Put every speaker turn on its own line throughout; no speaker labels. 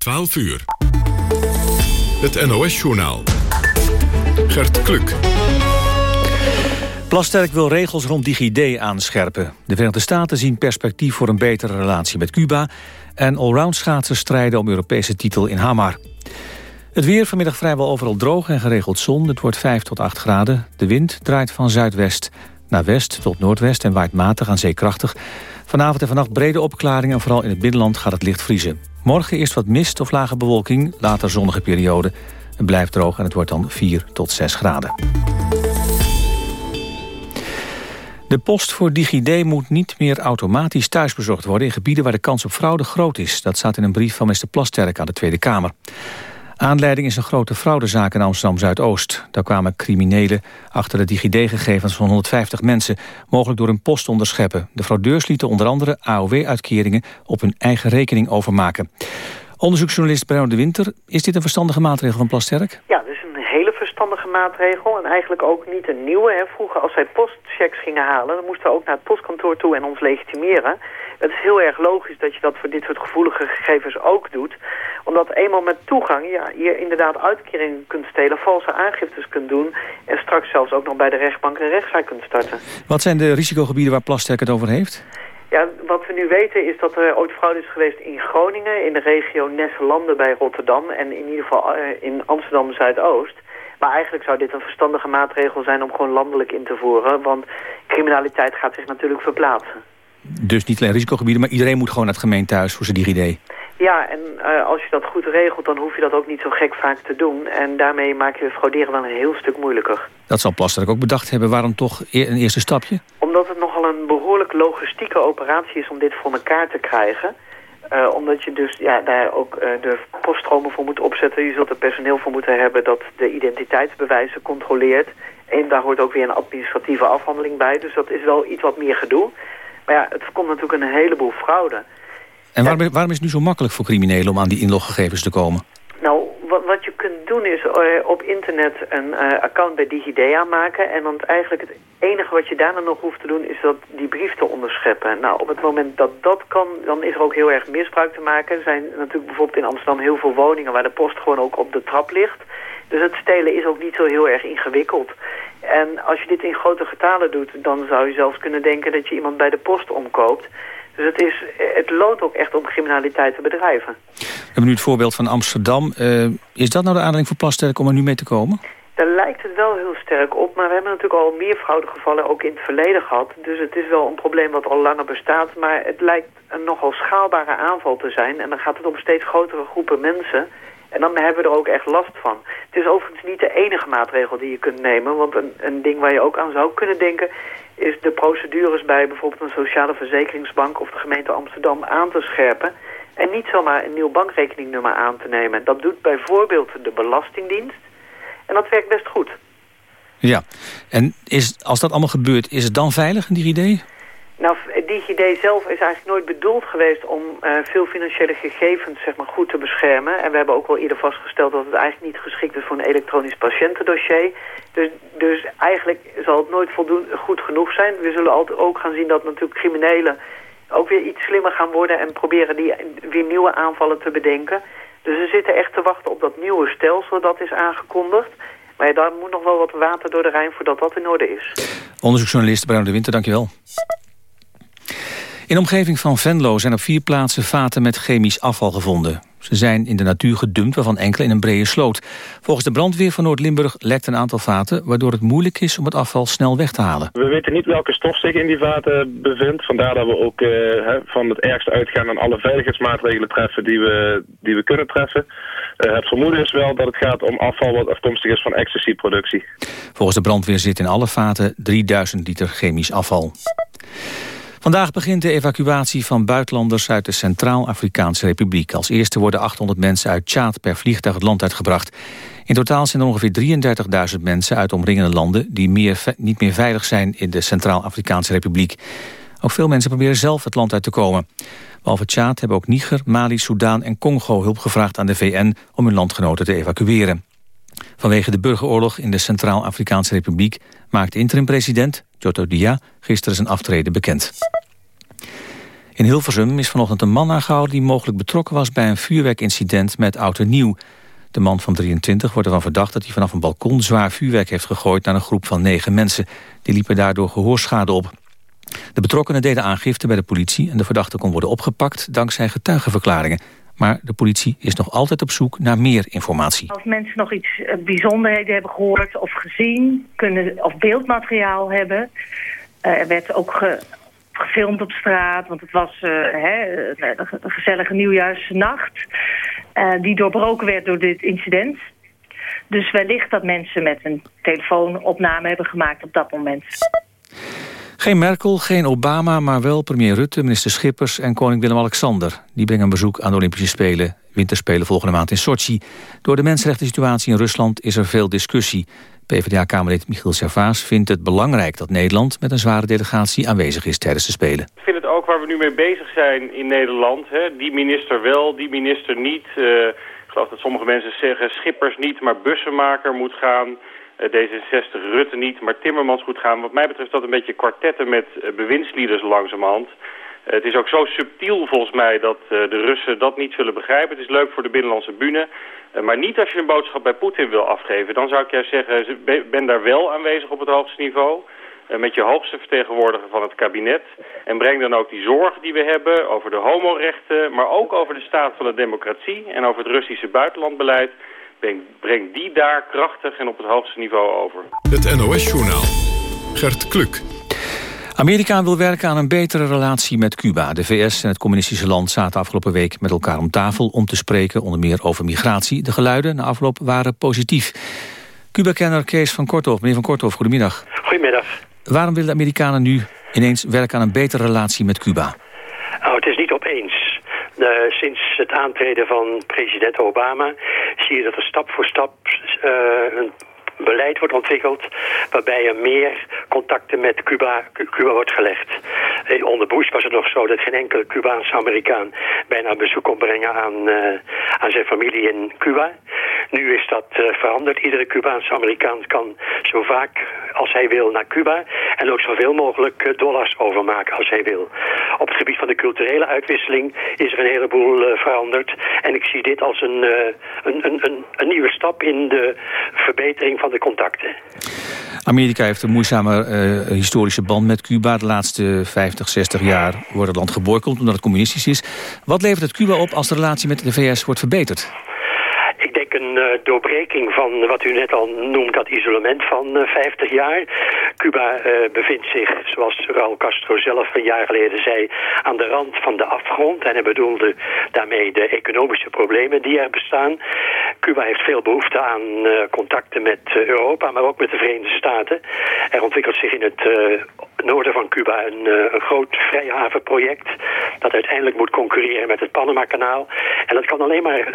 12 uur. Het NOS-journaal. Gert Kluk.
Plasterk wil regels rond DigiD aanscherpen. De Verenigde Staten zien perspectief voor een betere relatie met Cuba... en allround schaatsen strijden om Europese titel in Hamar. Het weer vanmiddag vrijwel overal droog en geregeld zon. Het wordt 5 tot 8 graden. De wind draait van zuidwest naar west tot noordwest... en waait matig aan zeekrachtig. Vanavond en vannacht brede opklaringen... en vooral in het binnenland gaat het licht vriezen. Morgen eerst wat mist of lage bewolking, later zonnige periode. Het blijft droog en het wordt dan 4 tot 6 graden. De post voor DigiD moet niet meer automatisch thuisbezorgd worden... in gebieden waar de kans op fraude groot is. Dat staat in een brief van minister Plasterk aan de Tweede Kamer. Aanleiding is een grote fraudezaak in Amsterdam-Zuidoost. Daar kwamen criminelen achter de DigiD-gegevens van 150 mensen... mogelijk door een post onderscheppen. De fraudeurs lieten onder andere AOW-uitkeringen... op hun eigen rekening overmaken. Onderzoeksjournalist Bruno de Winter... is dit een verstandige maatregel van Plasterk?
Ja, dus een hele verstandige maatregel. En eigenlijk ook niet een nieuwe. Hè. Vroeger als wij postchecks gingen halen... dan moesten we ook naar het postkantoor toe en ons legitimeren... Het is heel erg logisch dat je dat voor dit soort gevoelige gegevens ook doet. Omdat eenmaal met toegang ja, je inderdaad uitkeringen kunt stelen, valse aangiftes kunt doen... en straks zelfs ook nog bij de rechtbank een rechtszaak kunt starten.
Wat zijn de risicogebieden waar Plasterk het over heeft?
Ja, wat we nu weten is dat er ooit fraude is geweest in Groningen... in de regio Nesselanden bij Rotterdam en in ieder geval eh, in Amsterdam-Zuidoost... Maar eigenlijk zou dit een verstandige maatregel zijn om gewoon landelijk in te voeren. Want criminaliteit gaat zich natuurlijk verplaatsen.
Dus niet alleen risicogebieden, maar iedereen moet gewoon naar het gemeentehuis voor zijn DigiD.
Ja, en uh, als je dat goed regelt, dan hoef je dat ook niet zo gek vaak te doen. En daarmee maak je frauderen wel een heel stuk moeilijker.
Dat zal Plasterk ook bedacht hebben. Waarom toch een eerste stapje?
Omdat het nogal een behoorlijk logistieke operatie is om dit voor elkaar te krijgen. Uh, omdat je dus ja, daar ook uh, de poststromen voor moet opzetten. Je zult er personeel voor moeten hebben dat de identiteitsbewijzen controleert. En daar hoort ook weer een administratieve afhandeling bij. Dus dat is wel iets wat meer gedoe. Maar ja, het voorkomt natuurlijk een heleboel fraude.
En waarom, waarom is het nu zo makkelijk voor criminelen om aan die inloggegevens te komen?
Nou, wat, wat je kunt doen is uh, op internet een uh, account bij DigiD aanmaken. En dan eigenlijk het enige wat je daarna nog hoeft te doen is dat die brief te onderscheppen. Nou, op het moment dat dat kan, dan is er ook heel erg misbruik te maken. Er zijn natuurlijk bijvoorbeeld in Amsterdam heel veel woningen waar de post gewoon ook op de trap ligt. Dus het stelen is ook niet zo heel erg ingewikkeld. En als je dit in grote getalen doet, dan zou je zelfs kunnen denken dat je iemand bij de post omkoopt. Dus het, is, het loont ook echt om criminaliteit te bedrijven.
We hebben nu het voorbeeld van Amsterdam. Uh, is dat nou de aanleiding voor Plasterk om er nu mee te komen?
Daar lijkt het wel heel sterk op, maar we hebben natuurlijk al meer fraudegevallen ook in het verleden gehad. Dus het is wel een probleem wat al langer bestaat, maar het lijkt een nogal schaalbare aanval te zijn. En dan gaat het om steeds grotere groepen mensen. En dan hebben we er ook echt last van. Het is overigens niet de enige maatregel die je kunt nemen. Want een, een ding waar je ook aan zou kunnen denken... is de procedures bij bijvoorbeeld een sociale verzekeringsbank... of de gemeente Amsterdam aan te scherpen... en niet zomaar een nieuw bankrekeningnummer aan te nemen. Dat doet bijvoorbeeld de Belastingdienst. En dat werkt best goed.
Ja, en is, als dat allemaal gebeurt, is het dan veilig, een idee?
Nou, DigiD zelf is eigenlijk nooit bedoeld geweest om uh, veel financiële gegevens zeg maar, goed te beschermen. En we hebben ook wel eerder vastgesteld dat het eigenlijk niet geschikt is voor een elektronisch patiëntendossier. Dus, dus eigenlijk zal het nooit voldoende goed genoeg zijn. We zullen altijd ook gaan zien dat natuurlijk criminelen ook weer iets slimmer gaan worden en proberen die weer nieuwe aanvallen te bedenken. Dus we zitten echt te wachten op dat nieuwe stelsel dat is aangekondigd. Maar ja, daar moet nog wel wat water door de Rijn voordat dat in orde is.
Onderzoeksjournalist Bruin de Winter, dankjewel. In de omgeving van Venlo zijn op vier plaatsen vaten met chemisch afval gevonden. Ze zijn in de natuur gedumpt, waarvan enkele in een brede sloot. Volgens de brandweer van Noord-Limburg lekt een aantal vaten... waardoor het moeilijk is om het afval snel weg te halen.
We weten niet welke stof zich in die vaten bevindt. Vandaar dat we ook uh, van het ergste uitgaan en alle veiligheidsmaatregelen treffen... die we, die we kunnen treffen. Uh, het vermoeden is wel dat het gaat om afval wat afkomstig is van ecstasy-productie.
Volgens de brandweer zit in alle vaten 3000 liter chemisch afval. Vandaag begint de evacuatie van buitenlanders uit de Centraal-Afrikaanse Republiek. Als eerste worden 800 mensen uit Tjaad per vliegtuig het land uitgebracht. In totaal zijn er ongeveer 33.000 mensen uit omringende landen... die meer, niet meer veilig zijn in de Centraal-Afrikaanse Republiek. Ook veel mensen proberen zelf het land uit te komen. Behalve Tjaad hebben ook Niger, Mali, Soudaan en Congo hulp gevraagd aan de VN... om hun landgenoten te evacueren. Vanwege de burgeroorlog in de Centraal-Afrikaanse Republiek... maakt interim-president Joto Dia gisteren zijn aftreden bekend. In Hilversum is vanochtend een man aangehouden... die mogelijk betrokken was bij een vuurwerkincident met oud en nieuw. De man van 23 wordt ervan verdacht dat hij vanaf een balkon... zwaar vuurwerk heeft gegooid naar een groep van negen mensen. Die liepen daardoor gehoorschade op. De betrokkenen deden aangifte bij de politie... en de verdachte kon worden opgepakt dankzij getuigenverklaringen. Maar de politie is nog altijd op zoek naar meer informatie.
Als mensen nog iets eh, bijzonderheden hebben gehoord of gezien... Kunnen, of beeldmateriaal hebben... Uh, er werd ook ge, gefilmd op straat, want het was uh, hè, een gezellige nieuwjaarsnacht... Die doorbroken werd door dit incident. Dus wellicht dat mensen met een telefoonopname hebben gemaakt op dat moment.
Geen Merkel, geen Obama, maar wel premier Rutte, minister Schippers en koning Willem-Alexander. Die brengen een bezoek aan de Olympische Spelen, winterspelen volgende maand in Sochi. Door de mensenrechten situatie in Rusland is er veel discussie. PvdA-kamerlid Michiel Servaas vindt het belangrijk dat Nederland met een zware delegatie aanwezig is tijdens de Spelen.
Ik vind het ook waar we nu mee bezig zijn in Nederland. Hè? Die minister wel, die minister niet. Uh, ik geloof dat sommige mensen zeggen Schippers niet, maar Bussenmaker moet gaan. Uh, D66 Rutte niet, maar Timmermans moet gaan. Wat mij betreft dat een beetje kwartetten met uh, bewindslieders langzamerhand. Het is ook zo subtiel volgens mij dat de Russen dat niet zullen begrijpen. Het is leuk voor de binnenlandse bühne. Maar niet als je een boodschap bij Poetin wil afgeven. Dan zou ik juist zeggen, ben daar wel aanwezig op het hoogste niveau. Met je hoogste vertegenwoordiger van het kabinet. En breng dan ook die zorgen die we hebben over de homorechten... maar ook over de staat van de democratie en over het Russische buitenlandbeleid... Breng, breng die daar krachtig en op het hoogste niveau over.
Het NOS-journaal. Gert Kluk.
Amerika wil werken aan een betere relatie met Cuba. De VS en het communistische land zaten afgelopen week met elkaar om tafel... om te spreken onder meer over migratie. De geluiden na afloop waren positief. Cuba-kenner Kees van Korthoff. Meneer van Korthoff, goedemiddag.
Goedemiddag.
Waarom willen de Amerikanen nu ineens werken aan een betere relatie met Cuba?
Nou, het is niet opeens. Uh, sinds het aantreden van president Obama zie je dat er stap voor stap uh, een beleid wordt ontwikkeld waarbij er meer contacten met Cuba, Cuba wordt gelegd. Eh, onder Bush was het nog zo dat geen enkele Cubaanse Amerikaan bijna bezoek kon brengen aan, uh, aan zijn familie in Cuba. Nu is dat uh, veranderd. Iedere Cubaanse Amerikaan kan zo vaak als hij wil naar Cuba en ook zoveel mogelijk dollars overmaken als hij wil. Op het gebied van de culturele uitwisseling is er een heleboel veranderd. En ik zie dit als een, een, een, een, nieuwe stap in de verbetering van contacten.
Amerika heeft een moeizame uh, historische band met Cuba. De laatste 50, 60 jaar wordt het land geboycott omdat het communistisch is. Wat levert het Cuba op als de relatie met de VS wordt verbeterd?
Een uh, doorbreking van wat u net al noemt, dat isolement van uh, 50 jaar. Cuba uh, bevindt zich, zoals Raúl Castro zelf een jaar geleden zei, aan de rand van de afgrond. En hij bedoelde daarmee de economische problemen die er bestaan. Cuba heeft veel behoefte aan contacten met Europa, maar ook met de Verenigde Staten. Er ontwikkelt zich in het noorden van Cuba een, een groot vrijhavenproject dat uiteindelijk moet concurreren met het Panama-kanaal. En dat kan alleen maar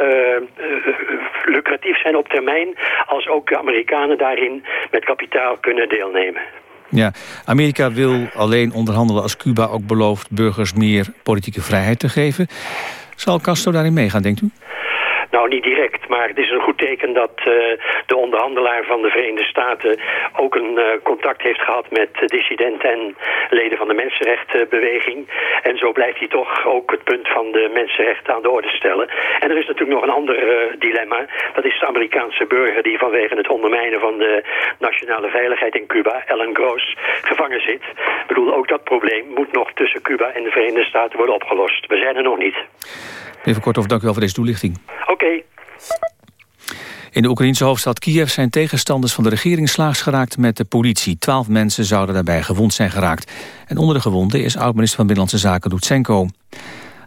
lucratief zijn op termijn... als ook de Amerikanen daarin met kapitaal kunnen deelnemen.
Ja, Amerika wil alleen onderhandelen als Cuba ook belooft... burgers meer politieke vrijheid te geven. Zal Castro daarin meegaan, denkt u?
Nou, niet direct, maar het is een goed teken dat uh, de onderhandelaar van de Verenigde Staten ook een uh, contact heeft gehad met dissidenten en leden van de mensenrechtenbeweging. En zo blijft hij toch ook het punt van de mensenrechten aan de orde stellen. En er is natuurlijk nog een ander uh, dilemma. Dat is de Amerikaanse burger die vanwege het ondermijnen van de nationale veiligheid in Cuba, Ellen Gross, gevangen zit. Ik bedoel, ook dat probleem moet nog tussen Cuba en de Verenigde Staten worden opgelost. We zijn er nog niet.
Even Korthoff, dank u wel voor deze toelichting.
Oké. Okay.
In de Oekraïnse hoofdstad Kiev zijn tegenstanders van de regering slaags geraakt met de politie. Twaalf mensen zouden daarbij gewond zijn geraakt. En onder de gewonden is oud-minister van Binnenlandse Zaken Lutsenko.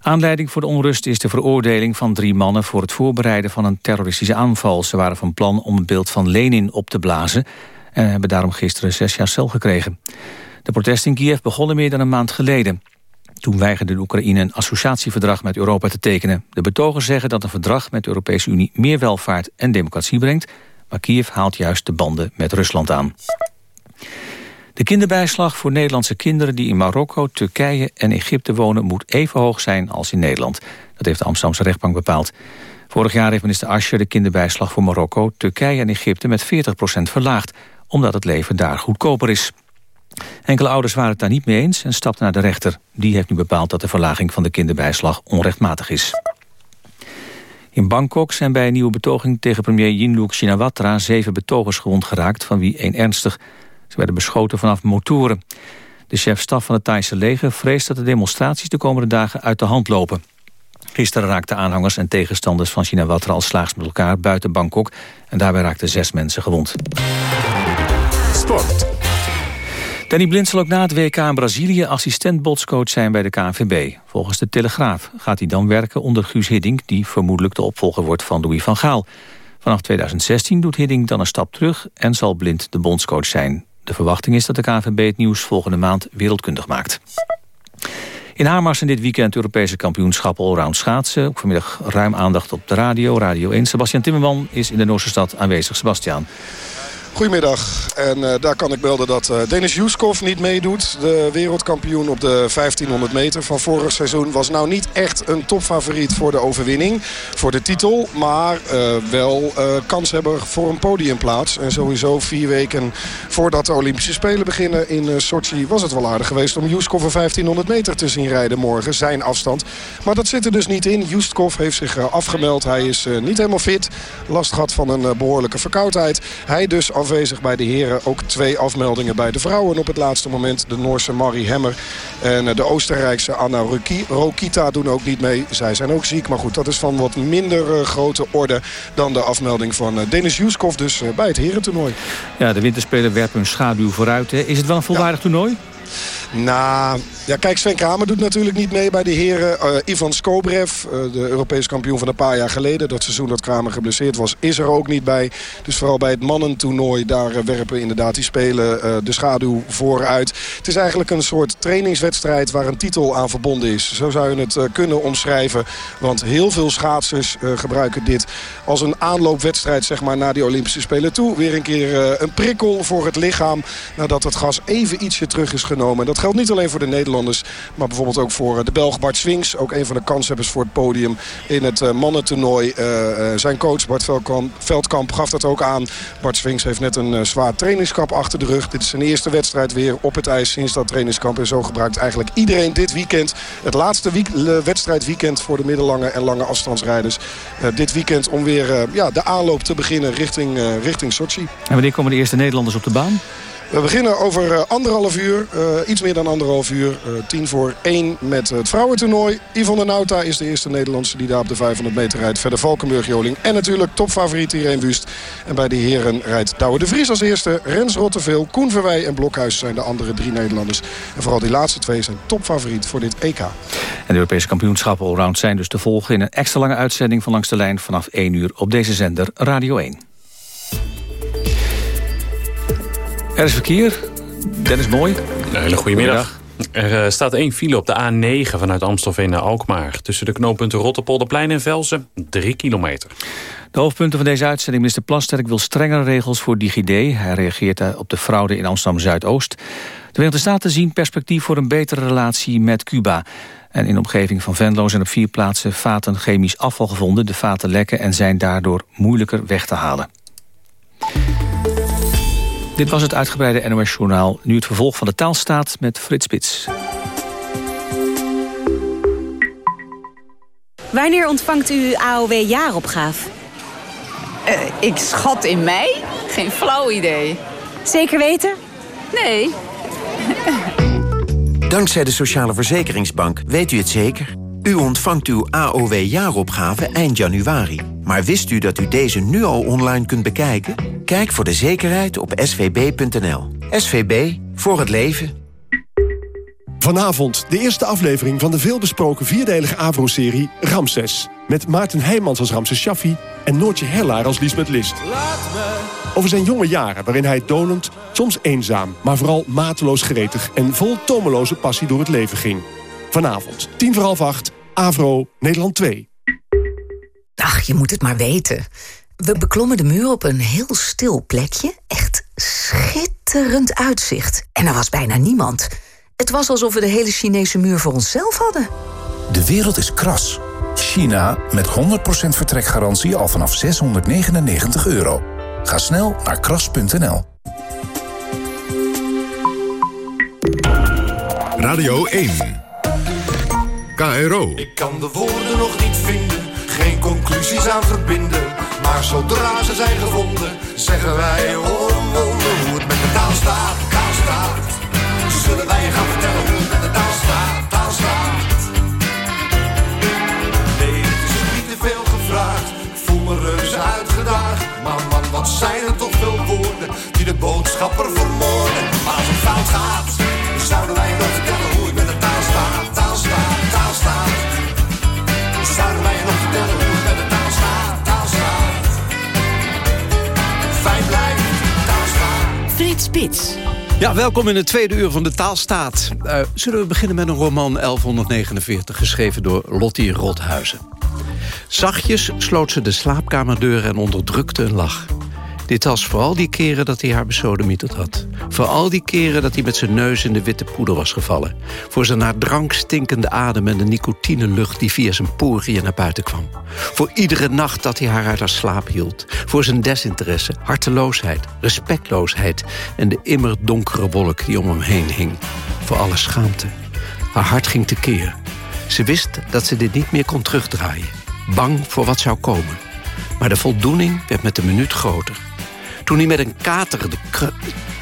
Aanleiding voor de onrust is de veroordeling van drie mannen... voor het voorbereiden van een terroristische aanval. Ze waren van plan om het beeld van Lenin op te blazen... en hebben daarom gisteren zes jaar cel gekregen. De protesten in Kiev begonnen meer dan een maand geleden. Toen weigerde de Oekraïne een associatieverdrag met Europa te tekenen. De betogers zeggen dat een verdrag met de Europese Unie meer welvaart en democratie brengt, maar Kiev haalt juist de banden met Rusland aan. De kinderbijslag voor Nederlandse kinderen die in Marokko, Turkije en Egypte wonen moet even hoog zijn als in Nederland. Dat heeft de Amsterdamse rechtbank bepaald. Vorig jaar heeft minister Ascher de kinderbijslag voor Marokko, Turkije en Egypte met 40% verlaagd, omdat het leven daar goedkoper is. Enkele ouders waren het daar niet mee eens en stapten naar de rechter. Die heeft nu bepaald dat de verlaging van de kinderbijslag onrechtmatig is. In Bangkok zijn bij een nieuwe betoging tegen premier Yingluck Shinawatra... zeven betogers gewond geraakt, van wie één ernstig. Ze werden beschoten vanaf motoren. De chef-staf van het Thaise leger vreest dat de demonstraties... de komende dagen uit de hand lopen. Gisteren raakten aanhangers en tegenstanders van Shinawatra... al slaags met elkaar buiten Bangkok... en daarbij raakten zes mensen gewond.
Sport.
Danny Blind zal ook na het WK in Brazilië assistent-botscoach zijn bij de KNVB. Volgens de Telegraaf gaat hij dan werken onder Guus Hiddink... die vermoedelijk de opvolger wordt van Louis van Gaal. Vanaf 2016 doet Hiddink dan een stap terug en zal Blind de bondscoach zijn. De verwachting is dat de KNVB het nieuws volgende maand wereldkundig maakt. In Hamars in dit weekend Europese kampioenschap allround schaatsen. Vanmiddag ruim aandacht op de radio, Radio 1. Sebastian Timmerman is in de Noorse stad aanwezig. Sebastian.
Goedemiddag. En uh, daar kan ik melden dat uh, Denis Juskov niet meedoet. De wereldkampioen op de 1500 meter van vorig seizoen... was nou niet echt een topfavoriet voor de overwinning. Voor de titel. Maar uh, wel kanshebber voor een podiumplaats. En sowieso vier weken voordat de Olympische Spelen beginnen in Sochi... was het wel aardig geweest om Juskov een 1500 meter te zien rijden morgen. Zijn afstand. Maar dat zit er dus niet in. Juskov heeft zich afgemeld. Hij is niet helemaal fit. Last gehad van een behoorlijke verkoudheid. Hij dus afwezig bij de heren. Ook twee afmeldingen bij de vrouwen op het laatste moment. De Noorse Marie Hemmer en de Oostenrijkse Anna Rokita doen ook niet mee. Zij zijn ook ziek, maar goed, dat is van wat minder grote orde... dan de afmelding van Denis Juskov dus bij het herentoernooi.
Ja, de winterspelen werpen hun schaduw vooruit. Is het wel een volwaardig toernooi?
Nou, ja, kijk, Sven Kramer doet natuurlijk niet mee bij de heren. Uh, Ivan Skobrev, uh, de Europees kampioen van een paar jaar geleden. Dat seizoen dat Kramer geblesseerd was, is er ook niet bij. Dus vooral bij het mannentoernooi, daar uh, werpen inderdaad die spelen de schaduw vooruit. Het is eigenlijk een soort trainingswedstrijd waar een titel aan verbonden is. Zo zou je het kunnen omschrijven. Want heel veel schaatsers gebruiken dit als een aanloopwedstrijd zeg maar, naar die Olympische Spelen toe. Weer een keer een prikkel voor het lichaam nadat het gas even ietsje terug is genomen. Geldt niet alleen voor de Nederlanders maar bijvoorbeeld ook voor eh, de Belg Bart Swings. Ook een van de kanshebbers voor het podium in het uh, mannentoernooi. Uh, zijn coach Bart Veldkamp, Veldkamp gaf dat ook aan. Bart Swings heeft net een zwaar trainingskamp achter de rug. Dit is zijn eerste wedstrijd weer op het ijs sinds dat trainingskamp. En zo gebruikt eigenlijk iedereen dit weekend. Het laatste week, wedstrijdweekend voor de middellange en lange afstandsrijders. dit weekend om weer ja, de aanloop te beginnen richting, richting Sochi. En
wanneer komen de eerste Nederlanders op de baan?
We beginnen over uh, anderhalf uur, uh, iets meer dan anderhalf uur. Uh, tien voor één met het vrouwentoernooi. Yvonne Nauta is de eerste Nederlandse die daar op de 500 meter rijdt. Verder Valkenburg-Joling en natuurlijk topfavoriet Irene Wust. En bij de heren rijdt Douwe de Vries als eerste. Rens Rotteveel, Koen Verwij en Blokhuis zijn de andere drie Nederlanders. En vooral die laatste twee zijn topfavoriet voor dit EK. En
de Europese kampioenschappen allround zijn dus te volgen... in een extra lange uitzending van Langs de Lijn vanaf 1 uur op deze zender Radio 1. Er is verkeer. Dennis Mooi.
Een hele goede middag. Er eh, staat één file op de A9 vanuit Amstelveen naar Alkmaar. Tussen de knooppunten Rotterpolderplein en Velsen, drie kilometer.
De hoofdpunten van deze uitzending. Minister Plasterk wil strengere regels voor DigiD. Hij reageert op de fraude in Amsterdam-Zuidoost. De Verenigde Staten zien perspectief voor een betere relatie met Cuba. En in de omgeving van Venlo zijn op vier plaatsen vaten chemisch afval gevonden. De vaten lekken en zijn daardoor moeilijker weg te halen. Dit was het uitgebreide NOS Journaal. Nu het vervolg van de taalstaat met Frits Spits.
Wanneer ontvangt u AOW-jaaropgave?
Uh, ik schat in mei? Geen flauw idee.
Zeker weten?
Nee.
Dankzij de Sociale Verzekeringsbank weet u het zeker. U ontvangt uw AOW-jaaropgave eind januari. Maar wist u dat u deze nu al online kunt bekijken? Kijk voor de zekerheid op svb.nl. SVB, voor het leven.
Vanavond de eerste aflevering van de veelbesproken vierdelige AVRO-serie Ramses. Met Maarten Heijmans als Ramses Shaffi en Noortje Herlaar als Liesmet List. Over zijn jonge jaren waarin hij donend, soms eenzaam... maar vooral mateloos gretig en vol tomeloze passie door het leven ging. Vanavond, tien voor half acht, Avro, Nederland 2.
Ach, je moet het maar weten. We beklommen de muur op een heel stil plekje. Echt schitterend uitzicht. En er was bijna niemand. Het was alsof we de hele Chinese muur voor onszelf hadden.
De wereld is kras. China met 100% vertrekgarantie al vanaf 699 euro. Ga snel naar kras.nl.
Radio 1. KRO.
Ik kan de woorden nog niet vinden, geen conclusies aan verbinden. Maar zodra ze zijn gevonden, zeggen wij oh, hoe het met de taal staat, taal staat. Zullen wij gaan vertellen hoe het met de taal staat, taal staat. Nee, het is niet te veel gevraagd, ik voel me reuze uitgedaagd. Maar man, wat zijn er toch veel woorden die de boodschapper vermoorden. Maar als het fout gaat, zouden wij nog vertellen hoe het met de taal staat,
Spits.
Ja, welkom in het tweede uur van de Taalstaat. Uh, zullen we beginnen met een roman 1149, geschreven door Lottie Rothuizen. Zachtjes sloot ze de slaapkamerdeur en onderdrukte een lach. Dit was vooral die keren dat hij haar besodemieterd had. Vooral die keren dat hij met zijn neus in de witte poeder was gevallen. Voor zijn naar drank stinkende adem en de nicotinelucht die via zijn poriën naar buiten kwam. Voor iedere nacht dat hij haar uit haar slaap hield. Voor zijn desinteresse, harteloosheid, respectloosheid... en de immer donkere wolk die om hem heen hing. Voor alle schaamte. Haar hart ging tekeer. Ze wist dat ze dit niet meer kon terugdraaien. Bang voor wat zou komen. Maar de voldoening werd met de minuut groter. Toen hij met een kater de,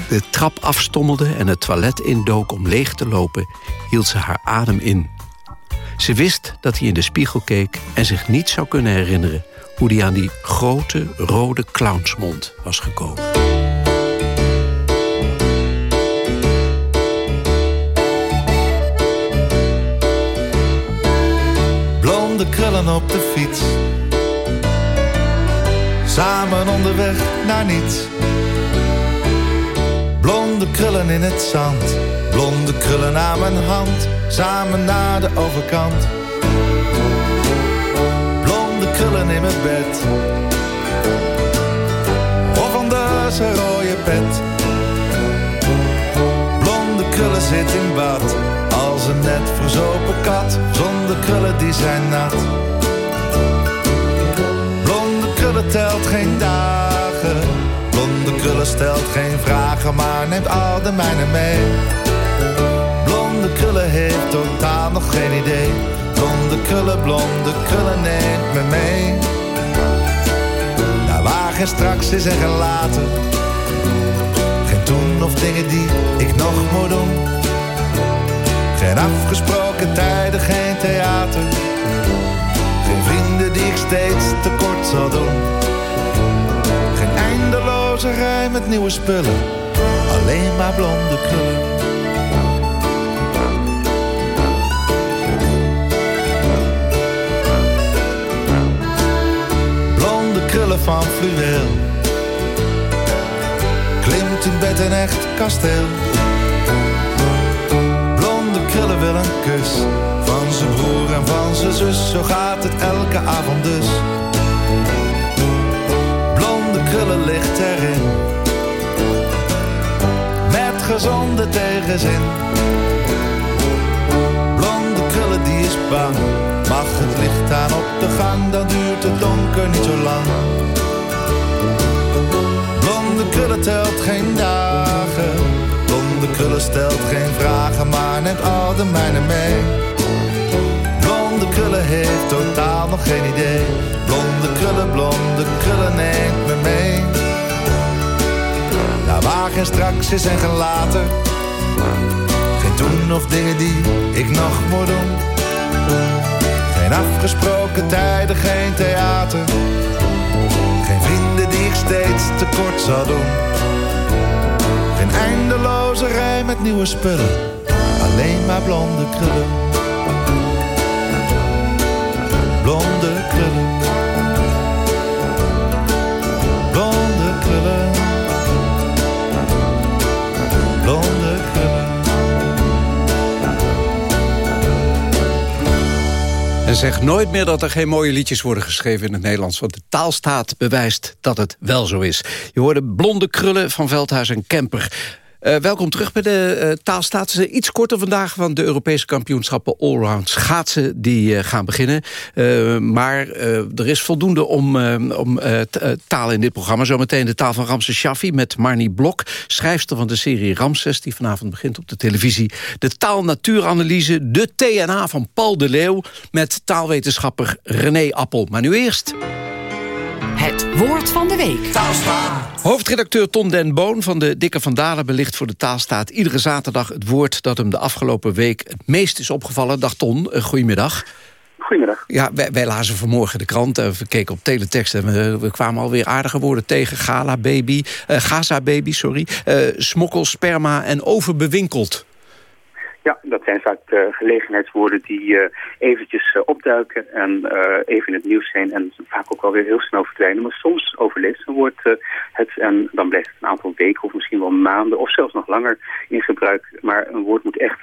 de trap afstommelde en het toilet indook om leeg te lopen, hield ze haar adem in. Ze wist dat hij in de spiegel keek en zich niet zou kunnen herinneren hoe hij aan die grote rode clownsmond was gekomen.
Blonde krullen op de fiets samen onderweg naar niets. Blonde krullen in het zand, blonde krullen aan mijn hand, samen naar de overkant. Blonde krullen in mijn bed, of onder zijn rode pet. Blonde krullen zit in bad, als een net verzopen kat, zonder krullen die zijn nat krullen telt geen dagen. Blonde krullen stelt geen vragen, maar neemt al de mijne mee. Blonde krullen heeft totaal nog geen idee. Blonde krullen, blonde krullen neemt me mee. Naar waar geen straks is en geen later. Geen toen of dingen die ik nog moet doen. Geen afgesproken tijden, geen theater vrienden die ik steeds tekort zal. Geen eindeloze rij met nieuwe spullen, alleen maar blonde krullen. Blonde krullen van fluweel, klimt in bed een echt kasteel. Blonde krullen wil een kus van zijn broer en van zijn zus, zo gaat het elke avond dus. Krullen ligt erin, met gezonde tegenzin. Blonde krullen die is bang, mag het licht aan op de gang, dan duurt het donker niet zo lang. Blonde krullen telt geen dagen, blonde krullen stelt geen vragen, maar neemt al de mijne mee blonde krullen heeft totaal nog geen idee. Straks is en geen later. Geen toen of dingen die ik nog moet doen. Geen afgesproken tijden, geen theater. Geen vrienden die ik steeds tekort zal doen. Geen eindeloze rij met nieuwe spullen. Alleen maar blonde krullen. blonde krullen.
Zeg nooit meer dat er geen mooie liedjes worden geschreven in het Nederlands. Want de taalstaat bewijst dat het wel zo is. Je hoorde blonde krullen van Veldhuis en Kemper. Uh, welkom terug bij de uh, taalstaat. Het is iets korter vandaag, want de Europese kampioenschappen allround schaatsen die uh, gaan beginnen. maar er is voldoende om, om taal in dit programma. Zometeen de taal van Ramses Shaffi met Marnie Blok, schrijfster van de serie Ramses, die vanavond begint op de televisie. De taal-natuuranalyse, de TNA van Paul de Leeuw met taalwetenschapper René Appel. Maar nu eerst...
Het woord van de week.
Hoofdredacteur Ton den Boon van de Dikke van Dalen belicht voor de Taalstaat... iedere zaterdag het woord dat hem de afgelopen week het meest is opgevallen. Dag Ton, uh, goedemiddag.
Goedemiddag.
Ja, wij, wij, lazen vanmorgen de krant, uh, we keken op teletext... en we, we, kwamen alweer aardige woorden tegen. Gala baby, uh, Gaza baby, sorry. smokkel, sperma en overbewinkeld.
Ja, dat zijn vaak uh, gelegenheidswoorden die uh, eventjes uh, opduiken en even in het nieuws zijn en vaak ook alweer heel snel verdwijnen. Maar soms overleeft een woord het en dan blijft het een aantal weken of misschien wel maanden of zelfs nog langer in gebruik. Maar een woord moet echt,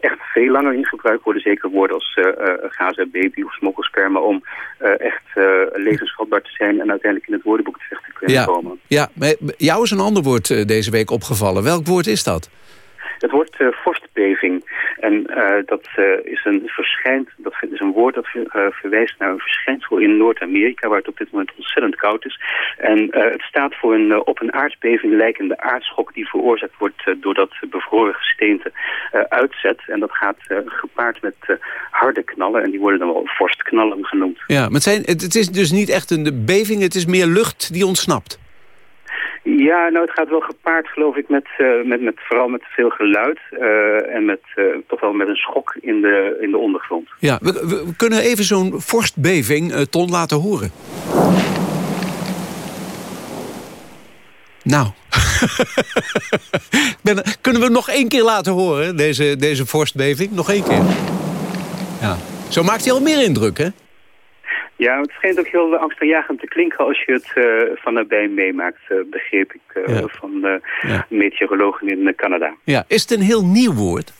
echt veel langer in gebruik worden. Zeker woorden als gaza, baby of smokkelsperma om echt levensvatbaar te zijn en uiteindelijk in het woordenboek terecht te kunnen
ja,
komen.
Ja, jou is een ander woord deze week opgevallen. Welk woord is dat?
Het woord uh, vorstbeving. En uh, dat uh, is een verschijnt, dat is een woord dat verwijst naar een verschijnsel in Noord-Amerika, waar het op dit moment ontzettend koud is. En het staat voor een op een aardbeving lijkende aardschok die veroorzaakt wordt doordat bevroren gesteente uitzet. En dat gaat gepaard met harde knallen en die worden dan wel vorstknallen genoemd.
Ja, maar zijn, het, het is dus niet echt een beving, het is meer lucht die ontsnapt.
Ja, nou het gaat wel gepaard geloof ik met, uh, met, met vooral met veel geluid uh, en met, uh, toch wel met een schok in de, in de ondergrond.
Ja, we, kunnen even zo'n vorstbeving ton laten horen. Nou, kunnen we nog één keer laten horen, deze, deze vorstbeving? Nog één keer. Ja. Zo maakt hij al meer indruk, hè?
Ja, het schijnt ook heel angstaanjagend te klinken als je het uh, van nabij meemaakt, uh, begreep ik ja. van ja. meteorologen in Canada.
Ja, is het een heel nieuw woord?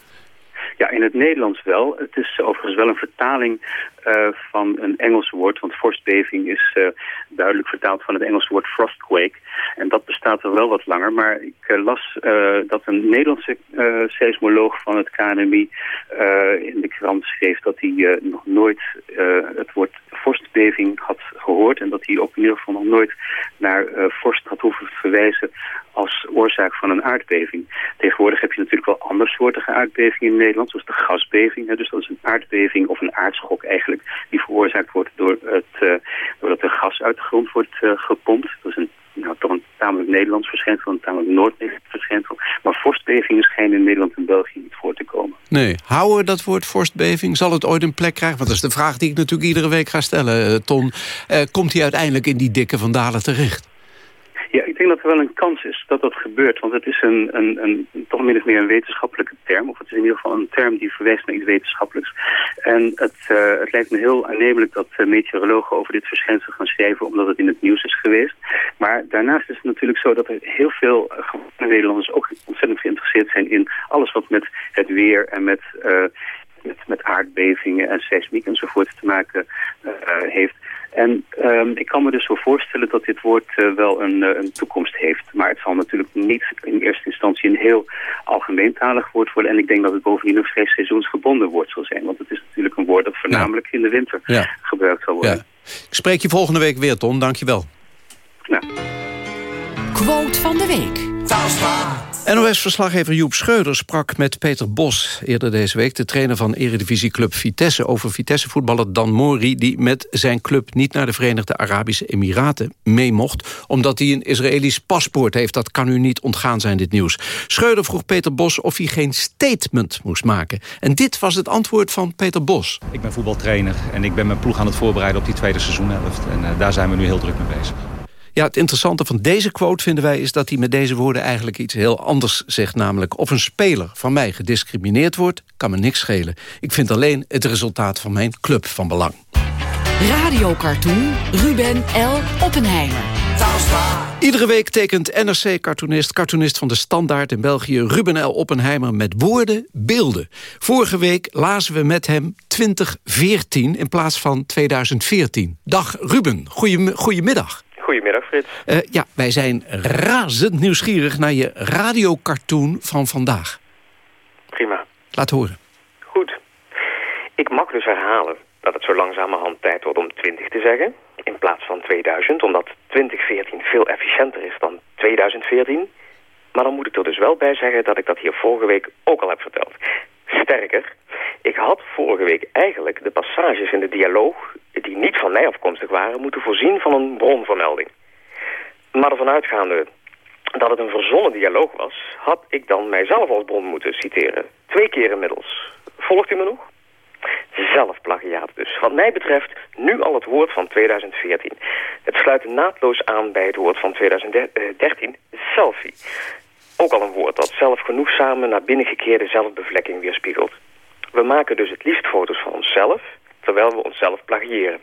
Ja, in het Nederlands wel. Het is overigens wel een vertaling uh, van een Engels woord. Want vorstbeving is uh, duidelijk vertaald van het Engelse woord frostquake. En dat bestaat er wel wat langer. Maar ik uh, las dat een Nederlandse seismoloog van het KNMI in de krant schreef... dat hij nog nooit het woord vorstbeving had gehoord. En dat hij ook in ieder geval nog nooit naar vorst had hoeven verwijzen als oorzaak van een aardbeving. Tegenwoordig heb je natuurlijk wel andersoortige aardbevingen in Nederland, zoals de gasbeving. Hè, dus dat is een aardbeving of een aardschok eigenlijk, die veroorzaakt wordt door het, uh, doordat er gas uit de grond wordt uh, gepompt. Dat is een, nou, toch een tamelijk Nederlands verschijnsel, een tamelijk Noord-Nederlands verschijnsel. Maar vorstbevingen schijnen in Nederland en België niet voor te komen.
Nee, houden we dat woord vorstbeving? Zal het ooit een plek krijgen? Want dat is de vraag die ik natuurlijk iedere week ga stellen, uh, Ton. komt hij uiteindelijk in die dikke vandalen terecht?
Ja, ik denk dat er wel een kans is dat dat gebeurt. Want het is een, een, een, toch min of meer een wetenschappelijke term. Of het is in ieder geval een term die verwijst naar iets wetenschappelijks. En het, uh, het lijkt me heel aannemelijk dat uh, meteorologen over dit verschijnsel gaan schrijven... omdat het in het nieuws is geweest. Maar daarnaast is het natuurlijk zo dat er heel veel uh, Nederlanders ook ontzettend geïnteresseerd zijn... in alles wat met het weer en met... met, met aardbevingen en seismiek enzovoort te maken heeft. En um, ik kan me dus zo voorstellen dat dit woord uh, wel een, uh, een, toekomst heeft. Maar het zal natuurlijk niet in eerste instantie een heel algemeentalig woord worden. En ik denk dat het bovendien ook vrij seizoensgebonden woord zal zijn. Want het is natuurlijk een woord dat voornamelijk ja. in de winter ja. gebruikt zal worden. Ja.
Ik spreek je volgende week weer, Ton. Dank je wel.
Ja.
Quote van de week.
NOS-verslaggever Joep Schreuder sprak met Peter Bos eerder deze week... de trainer van eredivisieclub Vitesse over Vitesse-voetballer Dan Mori... die met zijn club niet naar de Verenigde Arabische Emiraten mee mocht... omdat hij een Israëlisch paspoort heeft. Dat kan u niet ontgaan zijn, dit nieuws. Schreuder vroeg Peter Bos of hij geen statement moest maken. En dit was het antwoord van Peter Bos.
Ik ben voetbaltrainer en ik ben mijn ploeg aan het voorbereiden... op die tweede seizoenhelft. En uh, daar zijn we nu heel druk mee bezig.
Ja, het interessante van deze quote vinden wij... is dat hij met deze woorden eigenlijk iets heel anders zegt. Namelijk, of een speler van mij gediscrimineerd wordt... kan me niks schelen. Ik vind alleen het resultaat van mijn club van belang.
Radiocartoon Ruben L. Oppenheimer.
Iedere week tekent NRC-cartoonist, cartoonist van de Standaard in België... Ruben L. Oppenheimer met woorden, beelden. Vorige week lazen we met hem 2014 in plaats van 2014. Dag Ruben, goedemiddag.
Goedemiddag, Frits.
Uh, ja, wij zijn razend nieuwsgierig naar je radiocartoon van vandaag.
Prima.
Laat horen.
Goed. Ik mag dus herhalen dat het zo langzamerhand tijd wordt om 20 te zeggen... in plaats van 2000, omdat 2014 veel efficiënter is dan 2014... Maar dan moet ik er dus wel bij zeggen dat ik dat hier vorige week ook al heb verteld. Sterker, ik had vorige week eigenlijk de passages in de dialoog... die niet van mij afkomstig waren, moeten voorzien van een bronvermelding. Maar ervan uitgaande dat het een verzonnen dialoog was... had ik dan mijzelf als bron moeten citeren. Twee keer inmiddels. Volgt u me nog? Zelfplagiaat dus. Wat mij betreft nu al het woord van 2014. Het sluit naadloos aan bij het woord van 2013, selfie. Ook al een woord dat zelfgenoegzame naar binnengekeerde zelfbevlekking weerspiegelt. We maken dus het liefst foto's van onszelf, terwijl we onszelf plagiëren.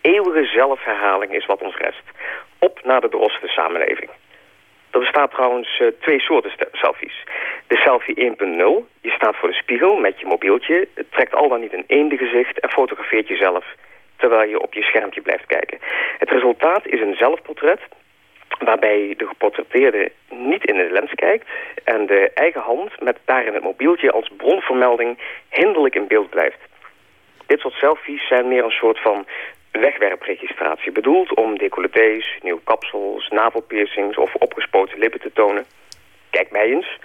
Eeuwige zelfherhaling is wat ons rest. Op naar de droste samenleving. Er bestaat trouwens uh, twee soorten selfies. De selfie 1.0, je staat voor de spiegel met je mobieltje, trekt al dan niet een eende gezicht en fotografeert jezelf terwijl je op je schermpje blijft kijken. Het resultaat is een zelfportret waarbij de geportretteerde niet in de lens kijkt en de eigen hand met daarin het mobieltje als bronvermelding hinderlijk in beeld blijft. Dit soort selfies zijn meer een soort van wegwerpregistratie bedoeld om decolletés, nieuwe kapsels, navelpiercings of opgespoten lippen te tonen. Kijk mij eens.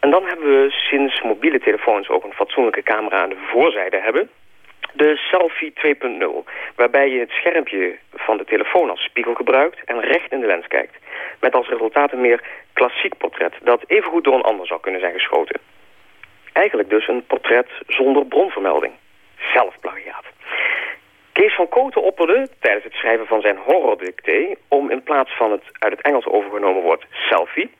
En dan hebben we sinds mobiele telefoons ook een fatsoenlijke camera aan de voorzijde hebben de Selfie 2.0, waarbij je het schermpje van de telefoon als spiegel gebruikt en recht in de lens kijkt. Met als resultaat een meer klassiek portret dat evengoed door een ander zou kunnen zijn geschoten. Eigenlijk dus een portret zonder bronvermelding. Zelfplagiaat. Kees van Koten opperde tijdens het schrijven van zijn horrordicté... om in plaats van het uit het Engels overgenomen woord selfie...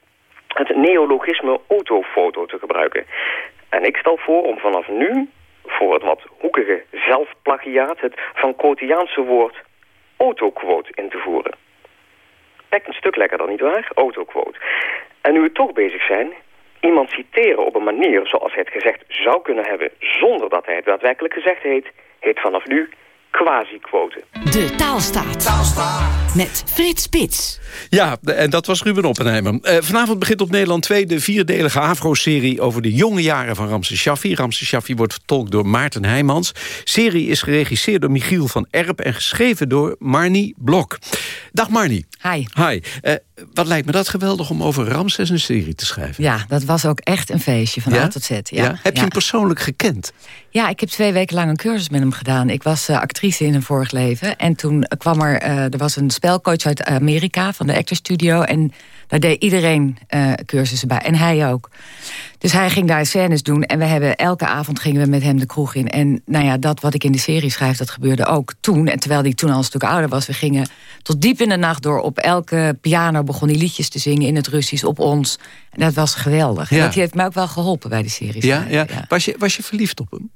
het neologisme autofoto te gebruiken. En ik stel voor om vanaf nu voor het wat hoekige zelfplagiaat het van Quotiaanse woord autoquote in te voeren. Lijkt een stuk lekkerder, nietwaar? Autoquote. En nu we toch bezig zijn, iemand citeren op een manier zoals hij het gezegd zou kunnen hebben... zonder dat hij het daadwerkelijk gezegd heeft, heet vanaf nu quasi-quote.
De taalstaat. taalstaat. Met Frits Spits.
Ja, en dat was Ruben Oppenheimer. Uh, vanavond begint op Nederland 2 de vierdelige Afro-serie... over de jonge jaren van Ramses Shaffi. Ramses Shaffi wordt vertolkt door Maarten Heijmans. serie is geregisseerd door Michiel van Erp... en geschreven door Marnie Blok. Dag Marnie.
Hi.
Hi. Uh, wat lijkt me dat geweldig om over Ramses een serie te schrijven.
Ja, dat was ook echt een feestje van A tot Z. Ja.
ja? Heb je hem persoonlijk gekend?
Ja, ik heb twee weken lang een cursus met hem gedaan. Ik was uh, actrice in een vorig leven. En toen kwam er, uh, er was een spelcoach uit Amerika van de Actors Studio. En daar deed iedereen uh, cursussen bij. En hij ook. Dus hij ging daar scènes doen. En we hebben, elke avond gingen we met hem de kroeg in. En nou ja, dat wat ik in de serie schrijf, dat gebeurde ook toen. En terwijl hij toen al een stuk ouder was. We gingen tot diep in de nacht door. Op elke piano begon hij liedjes te zingen in het Russisch op ons. En dat was geweldig. Ja. En dat heeft mij ook wel geholpen bij de serie.
Ja, ja. ja. Was, je, was je verliefd op hem?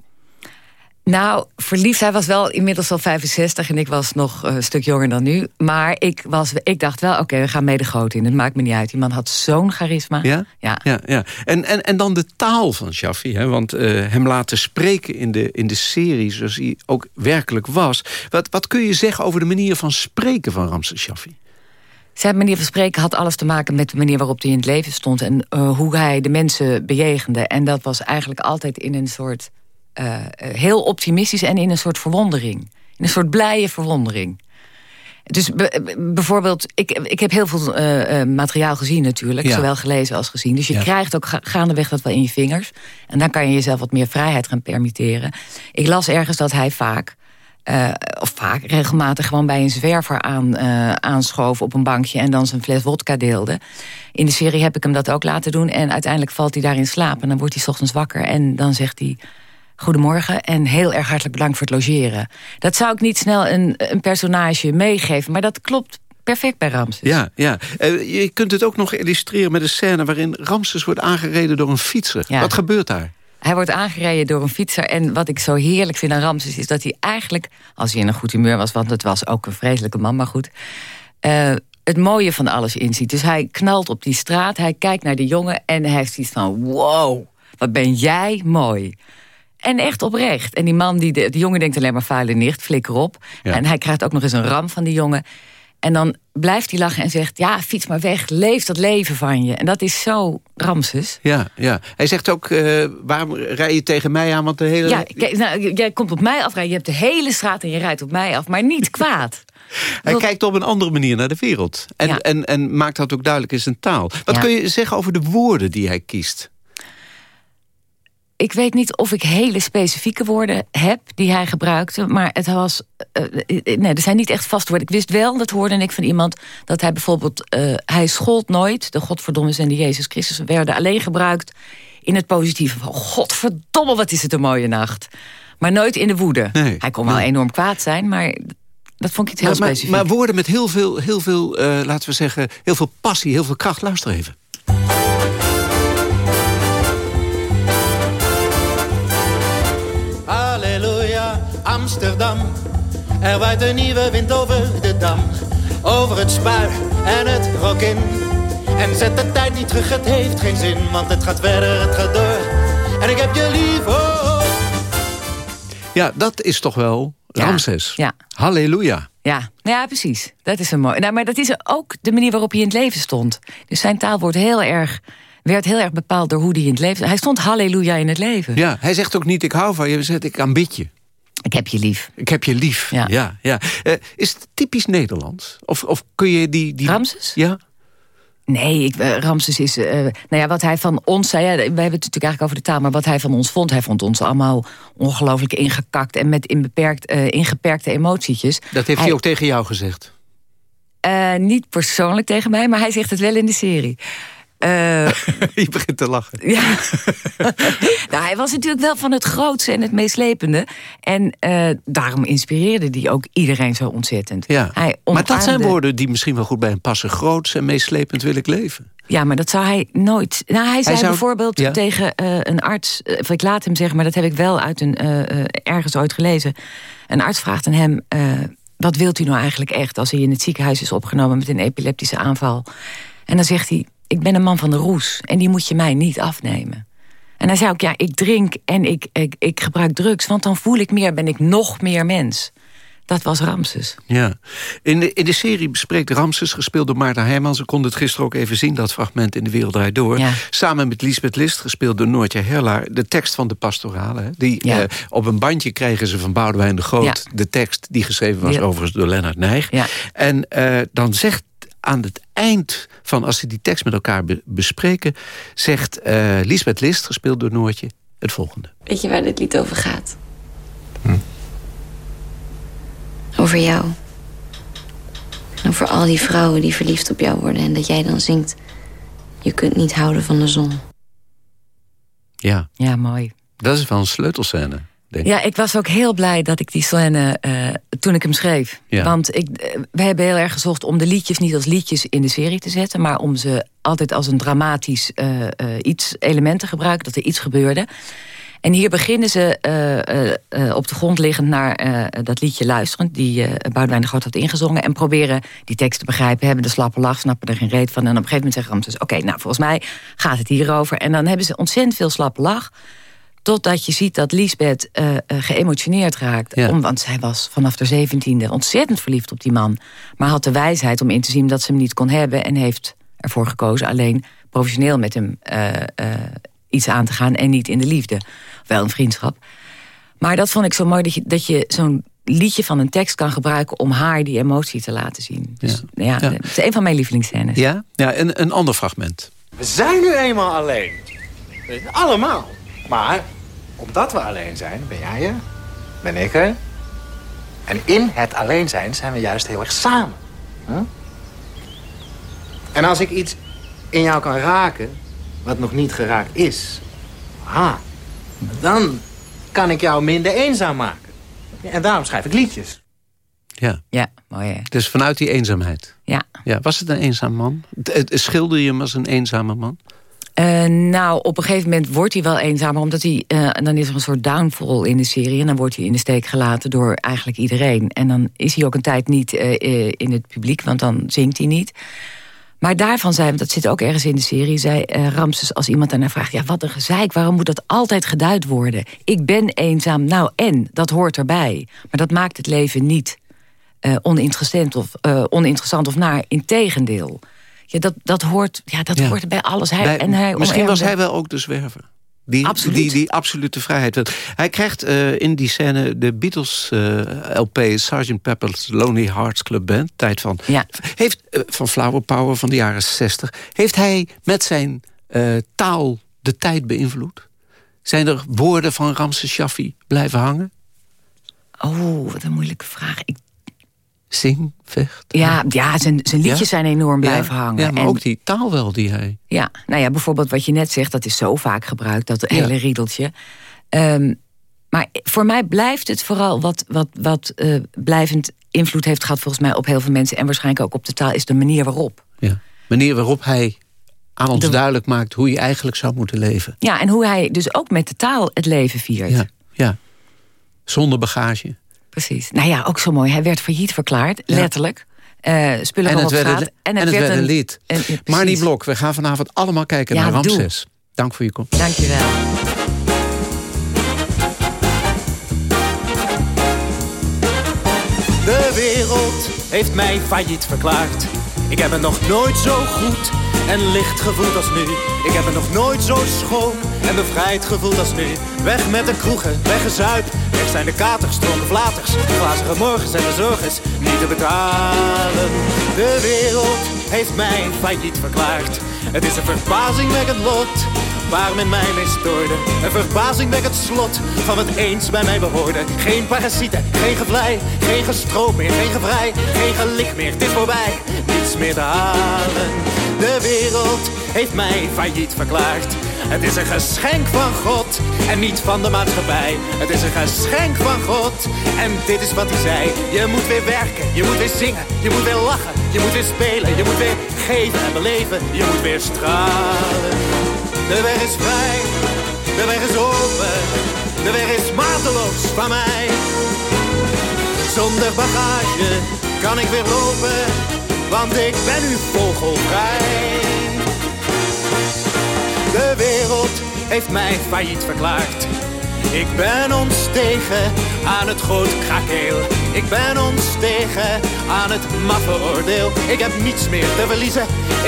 Nou, verliefd. Hij was wel inmiddels al 65 en ik was nog een stuk jonger dan nu. Maar ik, was, ik dacht wel, oké, we gaan mee de groot in. Het maakt me niet uit. Die man had zo'n charisma.
Ja? Ja. ja, ja. En, en, en dan de taal van Shaffi. Hè? Want uh, hem laten spreken in de, in de serie zoals hij ook werkelijk was. Wat, wat kun je zeggen over de manier van spreken van Ramses Shaffi?
Zijn manier van spreken had alles te maken met de manier waarop hij in het leven stond. En uh, hoe hij de mensen bejegende. En dat was eigenlijk altijd in een soort uh, heel optimistisch en in een soort verwondering. In een soort blije verwondering. Dus bijvoorbeeld, ik, ik heb heel veel uh, materiaal gezien natuurlijk. Zowel gelezen als gezien. Dus je krijgt ook ga gaandeweg dat wel in je vingers. En dan kan je jezelf wat meer vrijheid gaan permitteren. Ik las ergens dat hij vaak... Uh, of vaak regelmatig gewoon bij een zwerver aan, uh, aanschoof op een bankje... en dan zijn fles wodka deelde. In de serie heb ik hem dat ook laten doen. En uiteindelijk valt hij daarin slaap. En dan wordt hij s ochtends wakker. En dan zegt hij goedemorgen en heel erg hartelijk bedankt voor het logeren. Dat zou ik niet snel een, een personage meegeven, maar dat klopt perfect bij Ramses.
Ja, ja. Uh, je kunt het ook nog illustreren met een scène... waarin Ramses wordt aangereden door een fietser. Ja. Wat gebeurt daar?
Hij wordt aangereden door een fietser. En wat ik zo heerlijk vind aan Ramses is dat hij eigenlijk... als hij in een goed humeur was, want het was ook een vreselijke man, maar goed... Uh, het mooie van alles inziet. Dus hij knalt op die straat, hij kijkt naar de jongen... en hij heeft iets van, wow, wat ben jij mooi. En echt oprecht. En die man, die, de, die jongen denkt alleen maar vuile nicht, flikker op. En hij krijgt ook nog eens een ram van die jongen. En dan blijft hij lachen en zegt... ja, fiets maar weg, leef dat leven van je. En dat is zo Ramses.
Ja, ja. Hij zegt ook, uh, waarom rij je tegen mij aan? Want de hele...
Ja, kijk, nou, jij komt op mij afrijden. Je hebt de hele straat en je rijdt op mij af. Maar niet kwaad.
Hij kijkt op een andere manier naar de wereld. En, en, en maakt dat ook duidelijk in zijn taal. Wat kun je zeggen over de woorden die hij kiest?
Ik weet niet of ik hele specifieke woorden heb die hij gebruikte. Maar het was. Uh, nee, er zijn niet echt vaste woorden. Ik wist wel, dat hoorde ik van iemand, dat hij bijvoorbeeld. Uh, hij schold nooit. De Godverdomme en de Jezus Christus werden alleen gebruikt in het positieve van. Godverdomme, wat is het een mooie nacht. Maar nooit in de woede. Nee, hij kon wel enorm kwaad zijn, maar dat vond ik iets heel
maar,
specifiek.
Maar, woorden met heel veel, heel veel uh, laten we zeggen, heel veel passie, heel veel kracht. Luister even.
Amsterdam. Er waait een nieuwe wind over de dam. Over het spui en het rokin. En zet de tijd niet terug, het heeft geen zin. Want het gaat verder, het gaat door. En ik heb je lief, oh.
Ja, dat is toch wel Ramses.
Ja.
Halleluja.
Ja, ja, precies. Dat is een mooi. Nou, maar dat is ook de manier waarop hij in het leven stond. Dus zijn taal wordt heel erg werd heel erg bepaald door hoe hij in het leven... Hij stond halleluja in het leven.
Ja, hij zegt ook niet ik hou van je, hij zegt ik aanbid je.
Ik heb je lief.
Ik heb je lief, ja. ja, ja. Uh, is het typisch Nederlands? Of, of kun je die... die...
Ramses?
Ja.
Nee, ik, uh, Ramses is... Uh, nou ja, wat hij van ons zei... Ja, we hebben het natuurlijk eigenlijk over de taal... maar wat hij van ons vond... hij vond ons allemaal ongelooflijk ingekakt... en met in beperkt, ingeperkte emotietjes.
Dat heeft hij, hij ook tegen jou gezegd?
niet persoonlijk tegen mij, maar hij zegt het wel in de serie.
Uh, je begint te lachen.
Ja. nou, hij was natuurlijk wel van het grootste en het meeslepende. En uh, daarom inspireerde hij ook iedereen zo ontzettend.
Ja. Hij Maar dat zijn woorden die misschien wel goed bij hem passen. Groots en meeslepend wil ik leven.
Ja, maar dat zou hij nooit... Nou, hij zei bijvoorbeeld ja? tegen uh, een arts... Of ik laat hem zeggen, maar dat heb ik wel uit een, ergens ooit gelezen. Een arts vraagt aan hem... wat wilt u nou eigenlijk echt als hij in het ziekenhuis is opgenomen... met een epileptische aanval? En dan zegt hij ik ben een man van de roes en die moet je mij niet afnemen. En hij zei ook, ja, ik drink en ik, ik, ik gebruik drugs... want dan voel ik meer, ben ik nog meer mens. Dat was Ramses.
Ja. In de, in de serie bespreekt Ramses, gespeeld door Maarten Heijmans... ze konden het gisteren ook even zien, dat fragment in De Wereld Draait Door... samen met Lisbeth List, gespeeld door Noortje Herlaar... de tekst van de pastorale. Die, eh, op een bandje kregen ze van Boudewijn de Groot... de tekst die geschreven was overigens door Lennart Nijg. En uh, dan zegt aan het eind van, als ze die tekst met elkaar bespreken... zegt uh, Lisbeth List, gespeeld door Noortje, het volgende.
Weet je waar dit lied over gaat? Hm. Over jou. Over al die vrouwen die verliefd op jou worden... en dat jij dan zingt... je kunt niet houden van de zon.
Ja.
Ja, mooi.
Dat is wel een sleutelscène.
Ja, ik was ook heel blij dat ik die scène uh, toen ik hem schreef. Want ik, uh, we hebben heel erg gezocht om de liedjes niet als liedjes in de serie te zetten... maar om ze altijd als een dramatisch uh, iets element te gebruiken, dat er iets gebeurde. En hier beginnen ze op de grond liggend naar dat liedje luisterend... die Boudewijn de Groot had ingezongen... en proberen die tekst te begrijpen, hebben de slappe lach... snappen er geen reet van. En op een gegeven moment zeggen Ramses... oké, nou, volgens mij gaat het hierover. En dan hebben ze ontzettend veel slappe lach... Totdat je ziet dat Lisbeth uh, uh, geëmotioneerd raakt. Om, want zij was vanaf de zeventiende ontzettend verliefd op die man. Maar had de wijsheid om in te zien dat ze hem niet kon hebben. En heeft ervoor gekozen alleen professioneel met hem uh, iets aan te gaan. En niet in de liefde. Wel een vriendschap. Maar dat vond ik zo mooi dat je, dat je zo'n liedje van een tekst kan gebruiken... om haar die emotie te laten zien. Dus, ja. ja, Het is een van mijn lievelingsscènes.
Ja, ja en een ander fragment.
We zijn nu eenmaal alleen. Allemaal. Maar omdat we alleen zijn, ben jij er, ben ik er. En in het alleen zijn zijn we juist heel erg samen. En als ik iets in jou kan raken, wat nog niet geraakt is... aha, dan kan ik jou minder eenzaam maken. En daarom schrijf ik liedjes.
Ja.
Ja, mooi hè?
Dus vanuit die eenzaamheid.
Ja.
ja. Was het een eenzaam man? Schilder je hem als een eenzame man?
Uh, nou, op een gegeven moment wordt hij wel eenzamer... omdat hij, uh, dan is er een soort downfall in de serie... en dan wordt hij in de steek gelaten door eigenlijk iedereen. En dan is hij ook een tijd niet uh, in het publiek, want dan zingt hij niet. Maar daarvan zei, dat zit ook ergens in de serie... zei Ramses als iemand daarna vraagt... ja, wat een gezeik, waarom moet dat altijd geduid worden? Ik ben eenzaam, nou en, dat hoort erbij. Maar dat maakt het leven niet eh, oninteressant, of, eh, oninteressant of naar. Integendeel. Ja, dat, dat hoort, ja, dat
Ja.
hoort bij alles. Hij,
Bij-
en hij
misschien was hij wel ook de zwerver. Die,
Absoluut.
die, die absolute vrijheid. Hij krijgt eh, in die scène de Beatles eh, LP... Sgt. Pepper's Lonely Hearts Club Band. Tijd van, heeft, eh, van Flower Power van de jaren 60. Heeft hij met zijn taal de tijd beïnvloed? Zijn er woorden van Ramses Shaffi blijven hangen?
Oh, wat een moeilijke vraag. Ik,
Zing, vecht.
ja, ja zijn, zijn liedjes
Ja?
zijn enorm
Ja,
blijven hangen.
Ja, maar
En-
ook die taal wel die hij...
Ja, nou ja, bijvoorbeeld wat je net zegt, dat is zo vaak gebruikt, dat hele riedeltje. Ehm, maar voor mij blijft het vooral wat, wat, wat eh, blijvend invloed heeft gehad, volgens mij, op heel veel mensen en waarschijnlijk ook op de taal, is de manier waarop.
Ja. Manier waarop hij aan ons duidelijk maakt... hoe je eigenlijk zou moeten leven.
Ja, en hoe hij dus ook met de taal het leven viert.
Ja, ja. Zonder bagage.
Precies. Nou ja, ook zo mooi. Hij werd failliet verklaard,
Ja.
letterlijk. Eh spullen
En het,
op
werd
straat.
een, en het werd een lied.
en- ja.
Marnie Blok, we gaan vanavond allemaal kijken
Ja,
naar
doe.
Ramses. Dank voor je komst.
Dankjewel.
De wereld heeft mij failliet verklaard. Ik heb het nog nooit zo goed en licht gevoeld als nu. Ik heb het nog nooit zo schoon en bevrijd gevoeld als nu. Weg met de kroegen, weggezuip. Zijn de katers, dronken flaters. Glazige morgens en de zorgers niet te betalen. De wereld heeft mij failliet verklaard. Het is een verbazingwekkend lot waar men mij mee stoorde. Een verbazingwekkend slot van wat eens bij mij behoorde. Geen parasieten, geen gevlei, geen gestroop meer, geen gevrij, geen gelik meer. Het is voorbij, niets meer te halen. De wereld heeft mij failliet verklaard. Het is een geschenk van God en niet van de maatschappij. Het is een geschenk van God en dit is wat hij zei. Je moet weer werken, je moet weer zingen, je moet weer lachen, je moet weer spelen, je moet weer geven en beleven, je moet weer stralen. De weg is vrij, de weg is open, de weg is mateloos van mij. Zonder bagage kan ik weer lopen, want ik ben nu vogelvrij. De wereld heeft mij failliet verklaard. Ik ben ontstegen aan het groot krakeel. Ik ben ontstegen aan het maffe oordeel. Ik heb niets meer te verliezen.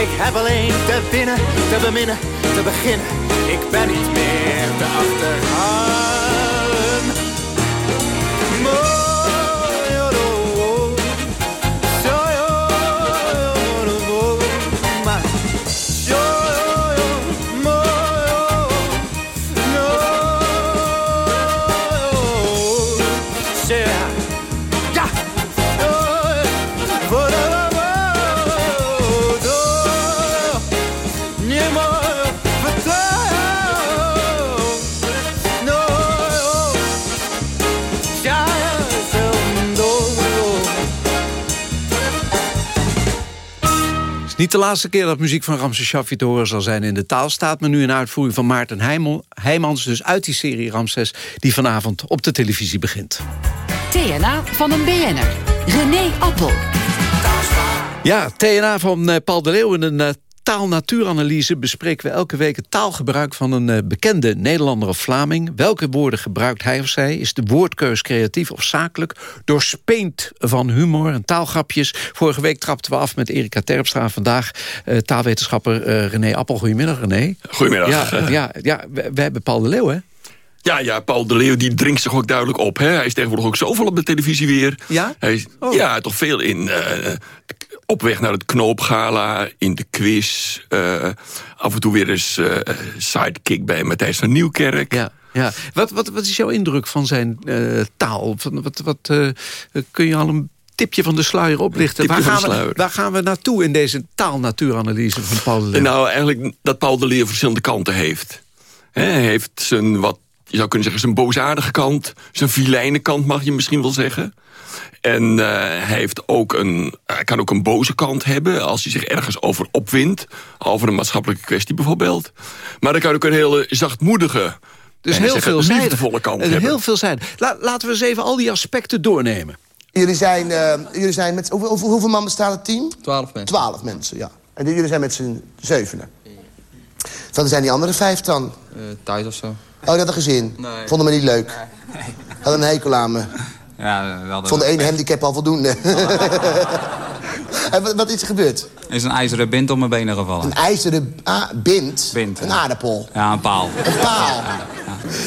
Ik heb alleen te winnen, te beminnen, te beginnen. Ik ben niet meer te achterhalen.
Niet de laatste keer dat muziek van Ramses Shaffi te horen zal zijn in de taal. Staat me nu een uitvoering van Maarten Heijmel- Heijmans... dus uit die serie Ramses, die vanavond op de televisie begint.
TNA van een BN'er. René Appel.
Ja, TNA van eh, Paul de Leeuw in een eh, taal-natuuranalyse... bespreken we elke week het taalgebruik van een eh, bekende Nederlander of Vlaming. Welke woorden gebruikt hij of zij? Is de woordkeus creatief of zakelijk? Doorspeend van humor en taalgrapjes. Vorige week trapten we af met Erika Terpstra. Vandaag eh, taalwetenschapper eh, René Appel. Goedemiddag, René.
Goedemiddag.
Ja, ja, ja we, we hebben Paul de Leeuw, hè?
Ja, ja, Paul de Leeuw die dringt zich ook duidelijk op. Hè? Hij is tegenwoordig ook zoveel op de televisie weer.
Ja?
Hij is,
Oh.
Ja, toch veel in... op weg naar het knoopgala, in de quiz. eh, af en toe weer eens eh, sidekick bij Matthijs van Nieuwkerk.
Ja, ja. Wat, wat, wat is jouw indruk van zijn eh, taal? Van, wat, wat, kun je al een tipje van de sluier oplichten? Waar gaan, we,
sluier.
waar gaan we naartoe in deze taalnatuuranalyse van Paul de Leeuw?
Nou, eigenlijk dat Paul de Leeuw verschillende kanten heeft. Hij heeft zijn, wat je zou kunnen zeggen, zijn boosaardige kant. Zijn vilijne kant, mag je misschien wel zeggen. En eh, hij, heeft ook een, hij kan ook een boze kant hebben... als hij zich ergens over opwindt. Over een maatschappelijke kwestie bijvoorbeeld. Maar dan kan ook een hele zachtmoedige...
Dus heel
zeggen,
veelzijdig.
liefdevolle kant hebben.
Heel veelzijdig. La, laten we eens even al die aspecten doornemen.
Jullie zijn, eh, jullie zijn met... Hoeveel, hoeveel, hoeveel man bestaat het team?
Twaalf mensen.
Twaalf mensen, ja. En jullie zijn met z'n zevenen. Wat zijn die andere vijf dan?
Eh, thuis of zo.
Oh, dat had een gezin?
Nee.
Vonden me niet leuk? Hadden een hekel aan me?
Ja, we hadden...
Van de ene handicap al voldoende. en wat, wat is er gebeurd?
Er is een ijzeren bind op mijn benen gevallen.
Een ijzeren ah, bind?
Bind,
Een
ja.
aardappel?
Ja, een paal.
Een paal?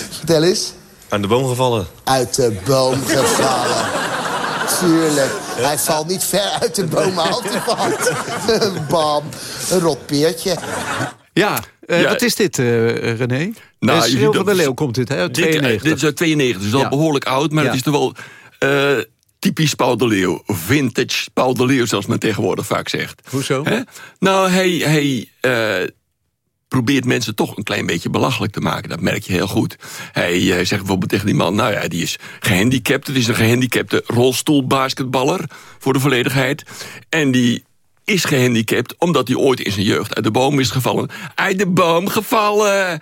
Vertel eens.
Aan de boom gevallen.
Uit de boom gevallen. Tuurlijk. Hij valt niet ver uit de boom. Bam. Een rot peertje.
Ja, eh,
Ja.
wat is dit, eh, René?
Nou, je ziet
Schreeuw van
dat-
de Leeuw komt dit, hè? uit
Dit, eh,
92.
dit is uit 92, dus al
Ja.
behoorlijk oud. Maar
Ja.
het is toch wel eh, typisch Paul de Leeuw. Vintage Paul de Leeuw, zoals men tegenwoordig vaak zegt.
Hoezo?
Nou, hij, hij eh, probeert mensen toch een klein beetje belachelijk te maken. Dat merk je heel goed. Hij eh, zegt bijvoorbeeld tegen die man... nou ja, die is gehandicapt. Het is een gehandicapte rolstoelbasketballer, voor de volledigheid. En die is gehandicapt omdat hij ooit in zijn jeugd uit de boom is gevallen. Uit de boom gevallen!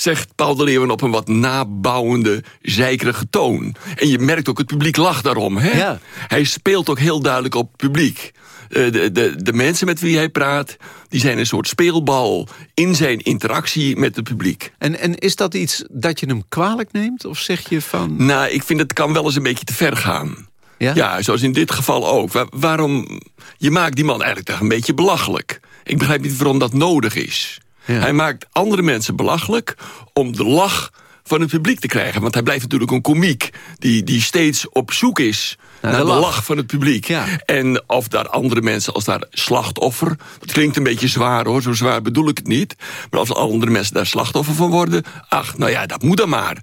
Zegt Paul de Leeuwen op een wat nabouwende, zeikerige toon. En je merkt ook, het publiek lacht daarom. Hè?
Ja.
Hij speelt ook heel duidelijk op het publiek. Eh, de, de, de mensen met wie hij praat, die zijn een soort speelbal... in zijn interactie met het publiek.
En, en is dat iets dat je hem kwalijk neemt? Of zeg je van...
Nou, ik vind het kan wel eens een beetje te ver gaan.
Ja?
zoals in dit geval ook. Wa- waarom... Je maakt die man eigenlijk toch een beetje belachelijk. Ik begrijp niet waarom dat nodig is. Hij maakt andere mensen belachelijk om de lach van het publiek te krijgen. Want hij blijft natuurlijk een komiek die, die steeds op zoek is
Naar
naar,
de
de,
lach.
lach. van het publiek. En of daar andere mensen als daar slachtoffer... dat klinkt een beetje zwaar hoor, zo zwaar bedoel ik het niet. Maar als andere mensen daar slachtoffer van worden... ach, nou ja, dat moet dan maar.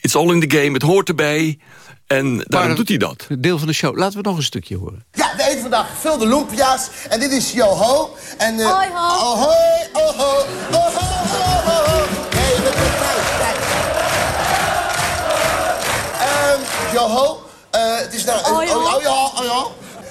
It's all in the game, het hoort erbij. En daarom doet hij dat.
Deel van de show. Laten we nog een stukje horen.
Ja, we eten vandaag gevulde lumpia's. En dit is Joho. En, uh, hoi ho. Oh hoi, oh ho, oh ho, oh ho, ho. Hey, je bent weer thuis. Kijk. Eh, het is nou...
Ho.
oh, oh, oh.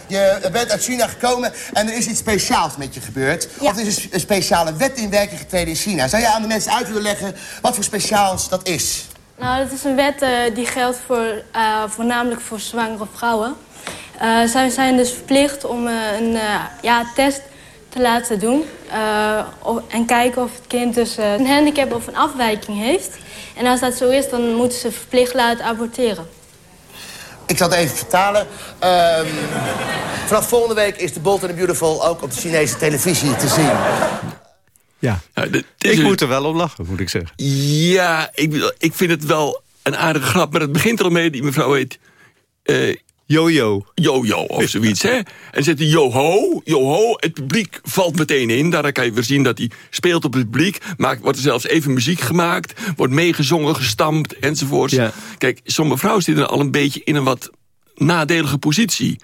Je bent uit China gekomen en er is iets speciaals met je gebeurd. Of er is een, een speciale wet in werking getreden in China. Zou je aan de mensen uit willen leggen wat voor speciaals dat is?
Nou, dat is een wet eh, die geldt voor, eh, voornamelijk voor zwangere vrouwen. Eh, zij zijn dus verplicht om een ja, test te laten doen. en kijken of het kind dus een handicap of een afwijking heeft. En als dat zo is, dan moeten ze verplicht laten aborteren.
Ik zal het even vertalen. Ehm, vanaf volgende week is The Bold and the Beautiful ook op de Chinese televisie te zien.
Ja. ik moet er wel om lachen, moet ik zeggen.
Ja, ik, ik vind het wel een aardige grap. Maar het begint er al mee, die mevrouw heet... eh,
Jojo.
Jojo of zoiets, hè? En zegt hij joho, joho. Het publiek valt meteen in. Daar kan je weer zien dat hij speelt op het publiek. Maakt, wordt er zelfs even muziek gemaakt. Wordt meegezongen, gestampt, enzovoorts. Kijk, zo'n mevrouw zit er al een beetje in een wat nadelige positie.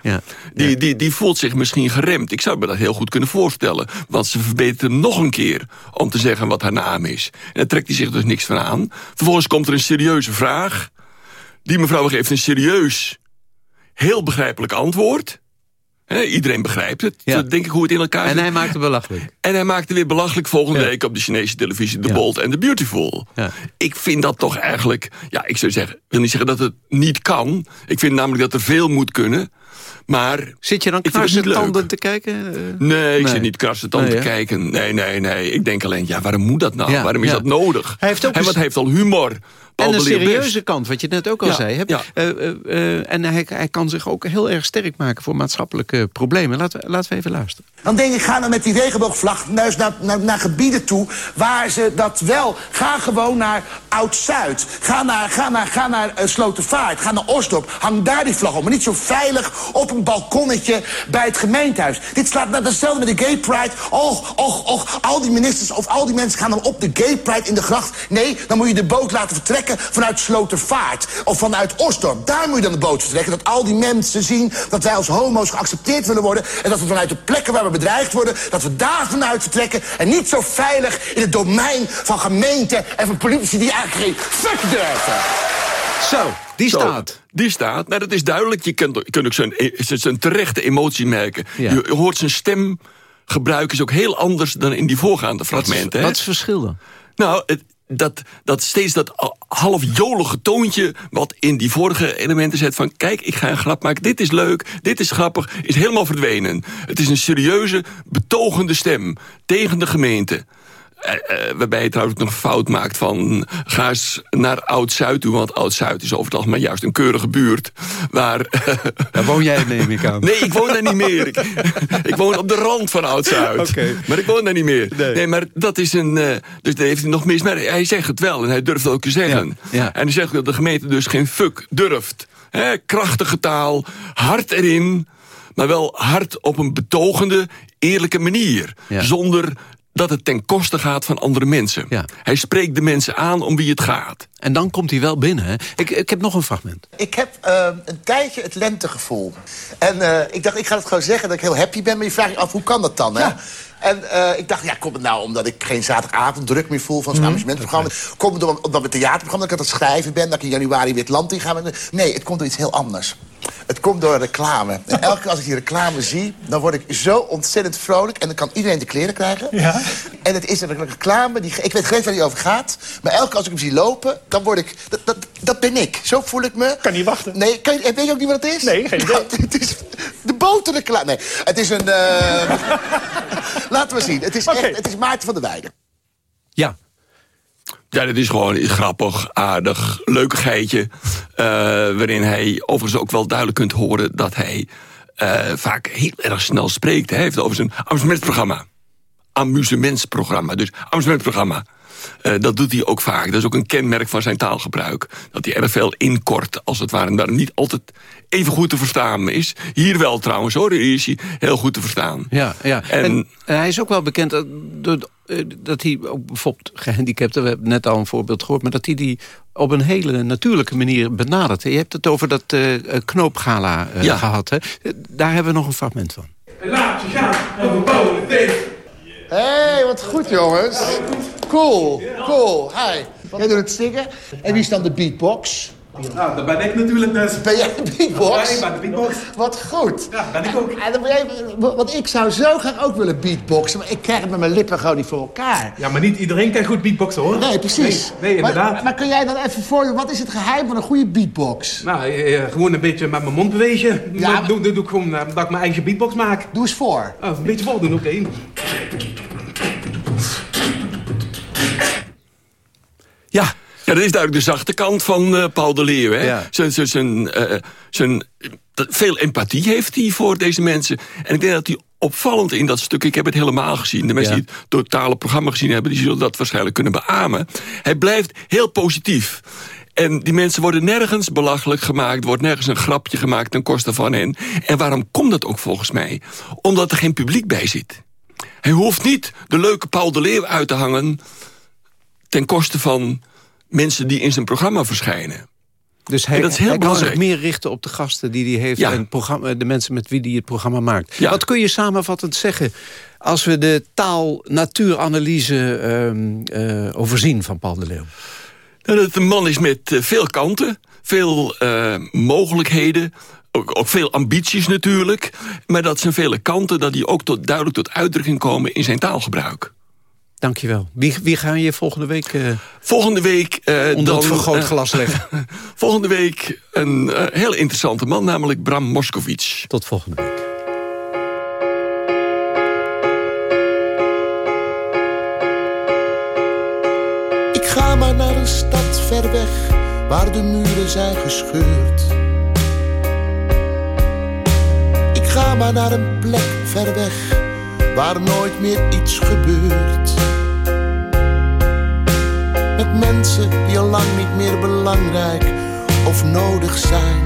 Die, Die, die voelt zich misschien geremd. Ik zou me dat heel goed kunnen voorstellen. Want ze verbetert hem nog een keer om te zeggen wat haar naam is. En daar trekt hij zich dus niks van aan. Vervolgens komt er een serieuze vraag. Die mevrouw geeft een serieus, heel begrijpelijk antwoord. Iedereen begrijpt het. Dat denk ik hoe het in elkaar
En
zit.
hij maakt het belachelijk.
En hij maakte weer belachelijk volgende week op de Chinese televisie... The Bold and the Beautiful. Ik vind dat toch eigenlijk... Ja, ik zou zeggen, wil niet zeggen dat het niet kan. Ik vind namelijk dat er veel moet kunnen. Maar
Zit je dan
leuk.
tanden te kijken?
Nee, ik
Nee.
zit niet krassen tanden
Nee,
te kijken. Nee, nee, nee. Ik denk alleen, ja, waarom moet dat nou?
Ja,
waarom is
ja.
dat nodig?
Hij heeft ook s-
hij heeft al humor. Paul
en een
de best.
serieuze kant, wat je net ook al
Ja,
zei. Heb,
ja.
eh, eh, eh, en hij, hij kan zich ook heel erg sterk maken voor maatschappelijke problemen. Laten we, laten we even luisteren.
Dan denk ik, ga dan met die regenboogvlag naar, naar, naar, naar gebieden toe waar ze dat wel. Ga gewoon naar Oud-Zuid. Ga naar, ga naar, ga naar Slotervaart. Ga naar Osdorp. Hang daar die vlag op. Maar niet zo veilig op een balkonnetje bij het gemeentehuis. Dit slaat naar hetzelfde met de Gay Pride. Och, och, och. Al die ministers of al die mensen gaan dan op de Gay Pride in de gracht. Nee, dan moet je de boot laten vertrekken vanuit Slotervaart. Of vanuit Osdorp. Daar moet je dan de boot vertrekken. Dat al die mensen zien dat wij als homo's geaccepteerd willen worden. En dat we vanuit de plekken waar we bedreigd worden... dat we daar vanuit vertrekken. En niet zo veilig in het domein van gemeenten en van politici die eigenlijk geen fuck durven.
Zo, die
Zo,
staat.
Die staat. Nou, dat is duidelijk. Je kunt, je kunt ook zijn, zijn, zijn terechte emotie merken.
Ja.
Je hoort zijn stemgebruik is ook heel anders dan in die voorgaande fragmenten. hè?
Wat is het verschil dan?
Nou, het, dat, dat steeds dat al- half jolige toontje... wat in die vorige elementen zet van... kijk, ik ga een grap maken, dit is leuk, dit is grappig... is helemaal verdwenen. Het is een serieuze, betogende stem tegen de gemeente. Eh, eh, waarbij je trouwens nog een fout maakt van... ga eens naar Oud-Zuid toe, want Oud-Zuid is over het algemeen juist een keurige buurt. Waar,
daar woon jij, neem ik aan.
Nee, ik woon daar niet meer. Ik, ik woon op de rand van Oud-Zuid. Maar ik woon daar niet meer. Nee, maar dat is een... eh, dus daar heeft hij nog mis. Maar hij zegt het wel en hij durft het ook te zeggen.
Ja,
En hij zegt dat de gemeente dus geen fuck durft. Krachtige taal, hard erin... maar wel hard op een betogende, eerlijke manier. Zonder dat het ten koste gaat van andere mensen. Hij spreekt de mensen aan om wie het gaat.
En dan komt hij wel binnen. Hè? Ik, ik heb nog een fragment.
Ik heb eh, een tijdje het lentegevoel. En eh, ik dacht, ik ga het gewoon zeggen dat ik heel happy ben. Maar je vraagt je af, hoe kan dat dan? Hè? En eh, ik dacht, ja, komt het nou omdat ik geen zaterdagavond druk meer voel van zo'n amusementsprogramma? Komt het door- omdat we theaterprogramma, dat ik aan het schrijven ben, dat ik in januari weer het land in ga? Nee, het komt door iets heel anders. Het komt door reclame. En elke keer als ik die reclame zie, dan word ik zo ontzettend vrolijk. En dan kan iedereen de kleren krijgen.
Ja.
En het is een reclame, die, ik weet gelijk waar die over gaat. Maar elke keer als ik hem zie lopen, dan word ik... Dat, dat, dat ben ik. Zo voel ik me.
Kan niet wachten.
Nee, kan je, weet je ook niet wat het is?
Nee, geen idee.
Nou, het is de boterreclame. Nee, het is een... eh, Laten we zien. Het is, echt, het is Maarten van der Weijden.
Ja.
Ja, dat is gewoon grappig, aardig, leukigheidje. eh waarin hij overigens ook wel duidelijk kunt horen... dat hij eh, vaak heel erg snel spreekt. Hij heeft over zijn amusementsprogramma. Amusementsprogramma, dus amusementsprogramma. Eh, dat doet hij ook vaak. Dat is ook een kenmerk van zijn taalgebruik. Dat hij erg veel inkort, als het ware. En daar niet altijd even goed te verstaan is. Hier wel trouwens, hoor. Hier is hij heel goed te verstaan.
Ja, ja.
En-
En, en hij is ook wel bekend dat, dat, eh, dat hij ook bijvoorbeeld gehandicapten... we hebben net al een voorbeeld gehoord... maar dat hij die op een hele natuurlijke manier benadert. Je hebt het over dat eh, eh, knoopgala eh,
Ja.
gehad. Hè? Eh, Daar hebben we nog een fragment van.
Laat je gaan over politiek.
Hé, hey, wat goed jongens. Cool, cool. Hi. Jij doet het zingen. En wie is dan de beatbox?
Nou, dat ben ik natuurlijk dus.
Ben jij de beatbox?
Ja, ik ben de beatbox.
Wat goed.
Ja, ben ik ook.
En dan je- want ik zou zo graag ook willen beatboxen, maar ik krijg het met mijn lippen gewoon niet voor elkaar.
Ja, maar niet iedereen kan goed beatboxen hoor.
Nee, precies.
Nee, nee, inderdaad.
Maar, maar kun jij dan even voor wat is het geheim van een goede beatbox?
Nou, eh, eh, gewoon een beetje met mijn mond bewegen.
Ja,
doe, doe ik gewoon eh, dat ik mijn eigen beatbox maak.
Doe eens voor.
Oh, een beetje voordoen, oké.
Ja. Ja, dat is duidelijk de zachte kant van eh, Paul de Leeuw. Hè?
Ja.
Zijn, zijn, zijn, eh, zijn, dat- veel empathie heeft hij voor deze mensen. En ik denk dat hij opvallend in dat stuk... ik heb het helemaal gezien. De mensen
Ja.
die het totale programma gezien hebben... die zullen dat waarschijnlijk kunnen beamen. Hij blijft heel positief. En die mensen worden nergens belachelijk gemaakt... wordt nergens een grapje gemaakt ten koste van hen. En waarom komt dat ook volgens mij? Omdat er geen publiek bij zit. Hij hoeft niet de leuke Paul de Leeuw uit te hangen... ten koste van mensen die in zijn programma verschijnen.
Dus hij,
dat is heel
hij kan zich meer richten op de gasten die hij heeft...
Ja.
en de mensen met wie hij het programma maakt.
Ja.
Wat kun je samenvattend zeggen... als we de taal-natuuranalyse ehm, eh, overzien van Paul de Leeuw?
Dat het een man is met eh, veel kanten, veel eh, mogelijkheden... Ook, ook veel ambities natuurlijk. Maar dat zijn vele kanten dat die ook tot, duidelijk tot uitdrukking komen in zijn taalgebruik.
Dankjewel. Wie, wie ga je volgende week eh,
Volgende week... eh,
onder
dan,
het vergrootglas
eh,
leggen?
volgende week een eh, heel interessante man, namelijk Bram Moskowitz.
Tot volgende week.
Ik ga maar naar een stad ver weg, waar de muren zijn gescheurd. Ik ga maar naar een plek ver weg, waar nooit meer iets gebeurt. Met mensen die al lang niet meer belangrijk of nodig zijn.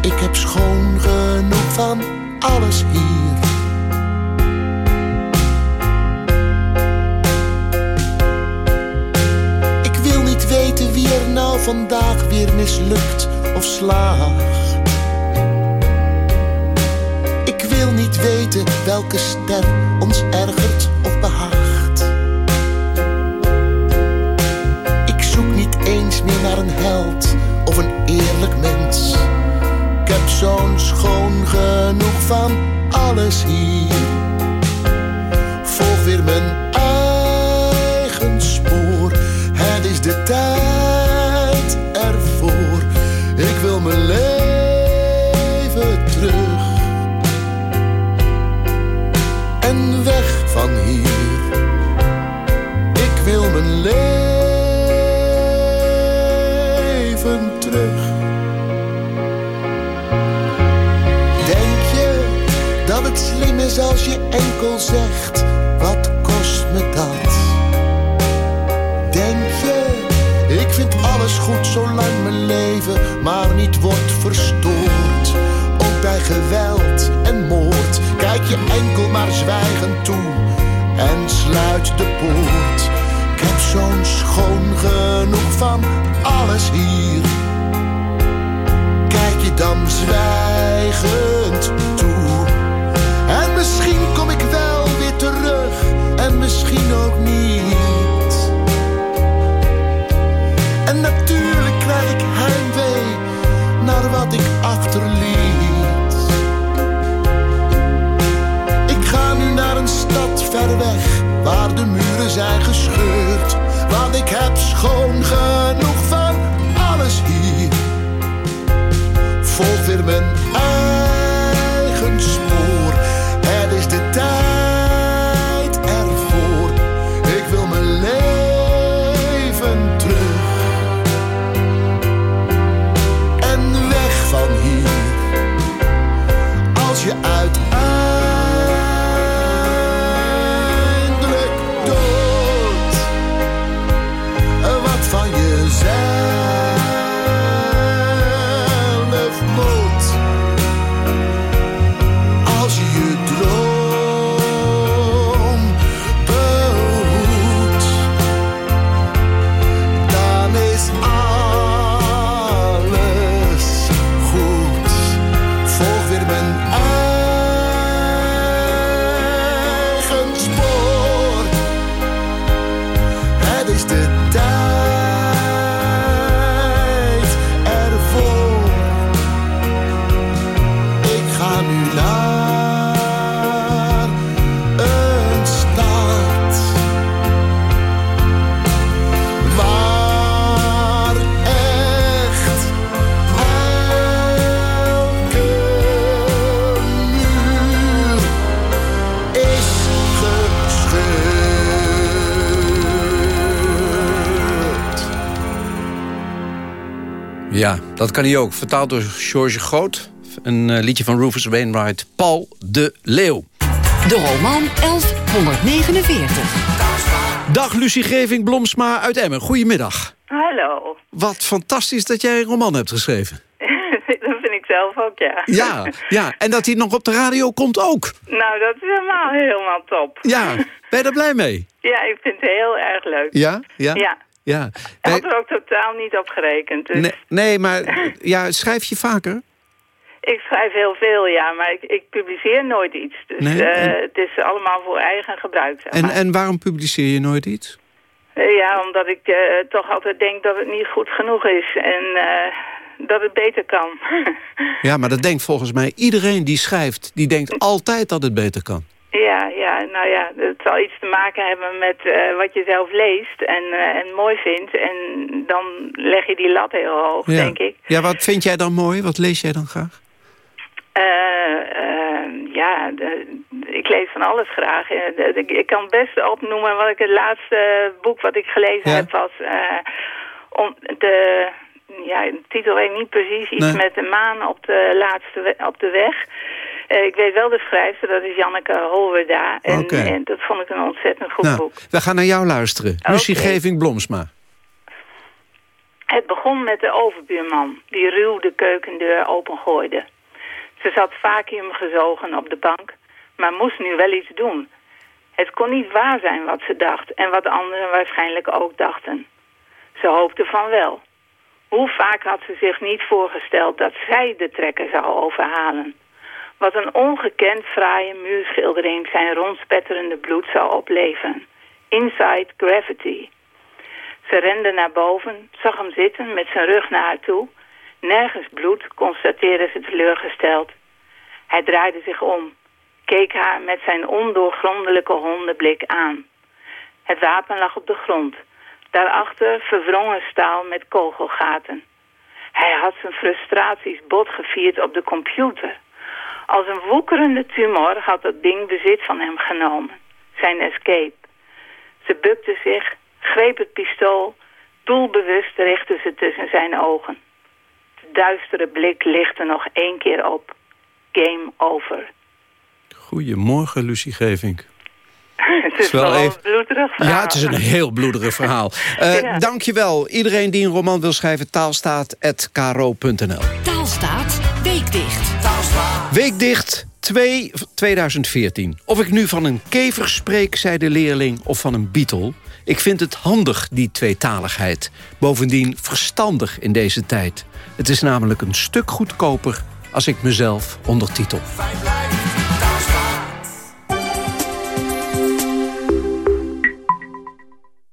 Ik heb schoon genoeg van alles hier. Ik wil niet weten wie er nou vandaag weer mislukt of slaagt. Ik wil niet weten welke ster ons ergert Volg weer mijn is als je enkel zegt, wat kost me dat? Denk je, ik vind alles goed zolang mijn leven maar niet wordt verstoord. Ook bij geweld en moord, kijk je enkel maar zwijgend toe en sluit de poort. Ik heb zo'n schoon genoeg van alles hier. Kijk je dan zwijgend toe. En misschien ook niet. En natuurlijk krijg ik heimwee naar wat ik achterliet. Ik ga nu naar een stad ver weg, waar de muren zijn gescheurd. Want ik heb schoon genoeg van alles hier. Volg weer mijn eigen spoor.
Dat kan hij ook. Vertaald door George Groot. Een eh, liedje van Rufus Wainwright. Paul de Leeuw.
De roman 1149.
Dag Lucie Greving Blomsma uit Emmen. Goedemiddag.
Hallo.
Wat fantastisch dat jij een roman hebt geschreven.
dat vind ik zelf ook, ja.
Ja, ja. en dat hij nog op de radio komt ook.
Nou, dat is helemaal, helemaal top.
Ja, ben je er blij mee?
Ja, ik vind het heel erg leuk.
Ja? Ja?
Ja.
Ja.
Ik had er ook totaal niet op gerekend. Dus
Nee, nee, maar ja, schrijf je vaker?
Ik schrijf heel veel, ja, maar ik, ik publiceer nooit iets. Dus
Nee,
eh, het is allemaal voor eigen gebruik. Zeg
En,
maar.
en waarom publiceer je nooit iets?
Eh, Ja, omdat ik eh, toch altijd denk dat het niet goed genoeg is en dat het beter kan.
Ja, maar dat denkt volgens mij iedereen die schrijft. Die denkt altijd dat het beter kan.
Ja, ja, nou ja, het zal iets te maken hebben met eh, wat je zelf leest en, eh, en mooi vindt. En dan leg je die lat heel hoog,
Ja.
denk ik.
Ja, wat vind jij dan mooi? Wat lees jij dan graag?
Eh, ja, de- ik lees van alles graag. Ik kan best opnoemen wat ik het laatste boek wat ik gelezen
Ja.
heb was... om de, ja, de titel weet ik niet precies. Iets
Nee.
met de maan op de, laatste op de weg. Eh, ik weet wel de schrijfster, dat is Janneke Holwerda. En, en dat vond ik een ontzettend goed
nou,
boek.
we gaan naar jou luisteren. Lucie Geving Blomsma.
Het begon met de overbuurman, die ruw de keukendeur opengooide. Ze zat vacuüm gezogen op de bank, maar moest nu wel iets doen. Het kon niet waar zijn wat ze dacht en wat anderen waarschijnlijk ook dachten. Ze hoopte van wel. Hoe vaak had ze zich niet voorgesteld dat zij de trekker zou overhalen? Wat een ongekend fraaie muurschildering zijn rondspetterende bloed zou opleveren. Inside Gravity. Ze rende naar boven, zag hem zitten met zijn rug naar haar toe. Nergens bloed, constateerde ze teleurgesteld. Hij draaide zich om, keek haar met zijn ondoorgrondelijke hondenblik aan. Het wapen lag op de grond. Daarachter verwrongen staal met kogelgaten. Hij had zijn frustraties botgevierd op de computer. Als een woekerende tumor had dat ding bezit van hem genomen. Zijn escape. Ze bukte zich, greep het pistool. Doelbewust richtte ze tussen zijn ogen. De duistere blik lichtte nog één keer op. Game over.
Goedemorgen, Lucie Gevink.
het is wel, even... bloederig verhaal.
Ja, het is een heel bloederig verhaal. Uh, ja. Dankjewel. Iedereen die een roman wil schrijven, taalstaat.kro.nl.
Taalstaat, weekdicht.
Weekdicht 2, 2014. Of ik nu van een kever spreek, zei de leerling, of van een beetle... Ik vind het handig, die tweetaligheid. Bovendien verstandig in deze tijd. Het is namelijk een stuk goedkoper als ik mezelf ondertitel.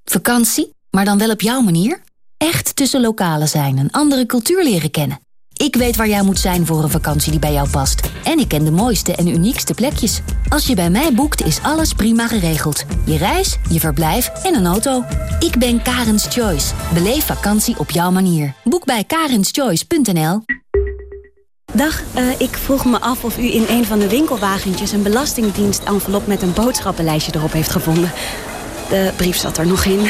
Vakantie, maar dan wel op jouw manier? Echt tussen lokalen zijn en andere cultuur leren kennen. Ik weet waar jij moet zijn voor een vakantie die bij jou past. En ik ken de mooiste en uniekste plekjes. Als je bij mij boekt, is alles prima geregeld. Je reis, je verblijf en een auto. Ik ben Karens Choice. Beleef vakantie op jouw manier. Boek bij karenschoice.nl
Dag, uh, ik vroeg me af of u in een van de winkelwagentjes... een belastingdienst-envelop met een boodschappenlijstje erop heeft gevonden. De brief zat er nog in.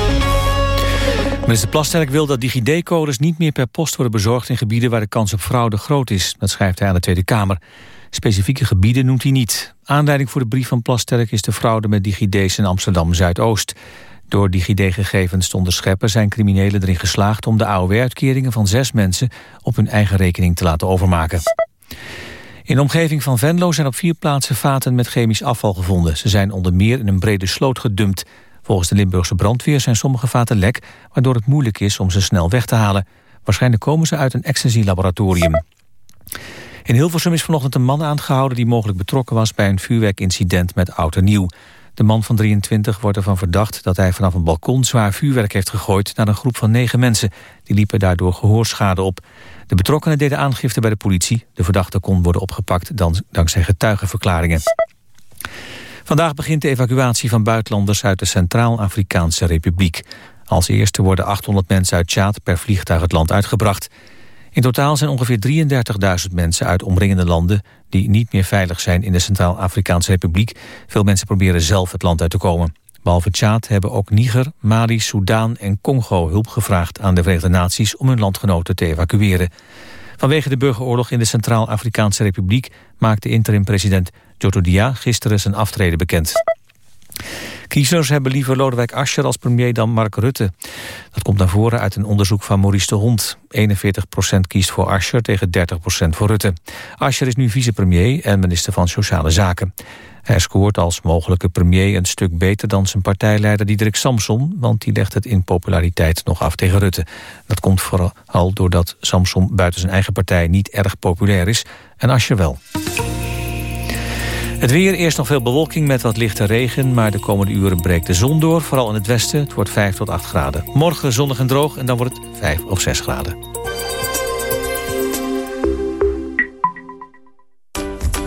Minister Plasterk wil dat DigiD-codes niet meer per post worden bezorgd... in gebieden waar de kans op fraude groot is. Dat schrijft hij aan de Tweede Kamer. Specifieke gebieden noemt hij niet. Aanleiding voor de brief van Plasterk is de fraude met DigiD's in Amsterdam-Zuidoost. Door DigiD-gegevens te onderscheppen zijn criminelen erin geslaagd... om de AOW-uitkeringen van zes mensen op hun eigen rekening te laten overmaken. In de omgeving van Venlo zijn op vier plaatsen vaten met chemisch afval gevonden. Ze zijn onder meer in een brede sloot gedumpt... Volgens de Limburgse brandweer zijn sommige vaten lek... waardoor het moeilijk is om ze snel weg te halen. Waarschijnlijk komen ze uit een ecstasy-laboratorium. In Hilversum is vanochtend een man aangehouden... die mogelijk betrokken was bij een vuurwerkincident met oud en nieuw. De man van 23 wordt ervan verdacht dat hij vanaf een balkon... zwaar vuurwerk heeft gegooid naar een groep van negen mensen. Die liepen daardoor gehoorschade op. De betrokkenen deden aangifte bij de politie. De verdachte kon worden opgepakt dankzij getuigenverklaringen. Vandaag begint de evacuatie van buitenlanders uit de Centraal-Afrikaanse Republiek. Als eerste worden 800 mensen uit Tjaad per vliegtuig het land uitgebracht. In totaal zijn ongeveer 33.000 mensen uit omringende landen... die niet meer veilig zijn in de Centraal-Afrikaanse Republiek. Veel mensen proberen zelf het land uit te komen. Behalve Tjaad hebben ook Niger, Mali, Soudaan en Congo hulp gevraagd aan de Verenigde Naties om hun landgenoten te evacueren. Vanwege de burgeroorlog in de Centraal-Afrikaanse Republiek maakte interim-president Dia gisteren zijn aftreden bekend. Kiezers hebben liever Lodewijk Asscher als premier dan Mark Rutte. Dat komt naar voren uit een onderzoek van Maurice de Hond. 41% kiest voor Asscher tegen 30% voor Rutte. Asscher is nu vicepremier en minister van Sociale Zaken. Hij scoort als mogelijke premier een stuk beter dan zijn partijleider Diederik Samson... want die legt het in populariteit nog af tegen Rutte. Dat komt vooral doordat Samson buiten zijn eigen partij niet erg populair is... en Asscher wel. Het weer, eerst nog veel bewolking met wat lichte regen... maar de komende uren breekt de zon door, vooral in het westen. Het wordt 5 tot 8 graden. Morgen zonnig en droog en dan wordt het 5 of 6 graden.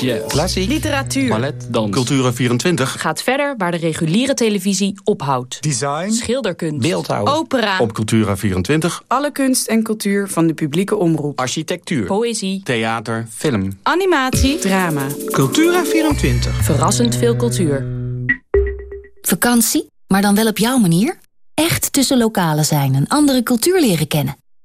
Pop, klassiek,
literatuur,
ballet, dans, Cultura24
gaat verder waar de reguliere televisie ophoudt.
Design,
schilderkunst,
beeldhouw,
opera.
Op Cultura24
alle kunst en cultuur van de publieke omroep.
Architectuur,
poëzie,
theater, film,
animatie, drama.
Cultura24
verrassend veel cultuur.
Vakantie, maar dan wel op jouw manier? Echt tussen lokalen zijn en andere cultuur leren kennen.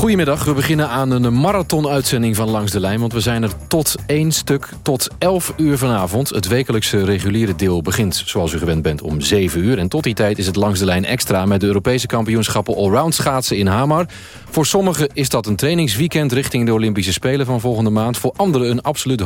Goedemiddag, we beginnen aan een marathon-uitzending van Langs de Lijn... want we zijn er tot één stuk, tot 11 uur vanavond. Het wekelijkse reguliere deel begint, zoals u gewend bent, om 7 uur. En tot die tijd is het Langs de Lijn extra... met de Europese kampioenschappen allround schaatsen in Hamar. Voor sommigen is dat een trainingsweekend richting de Olympische Spelen van volgende maand. Voor anderen een absoluut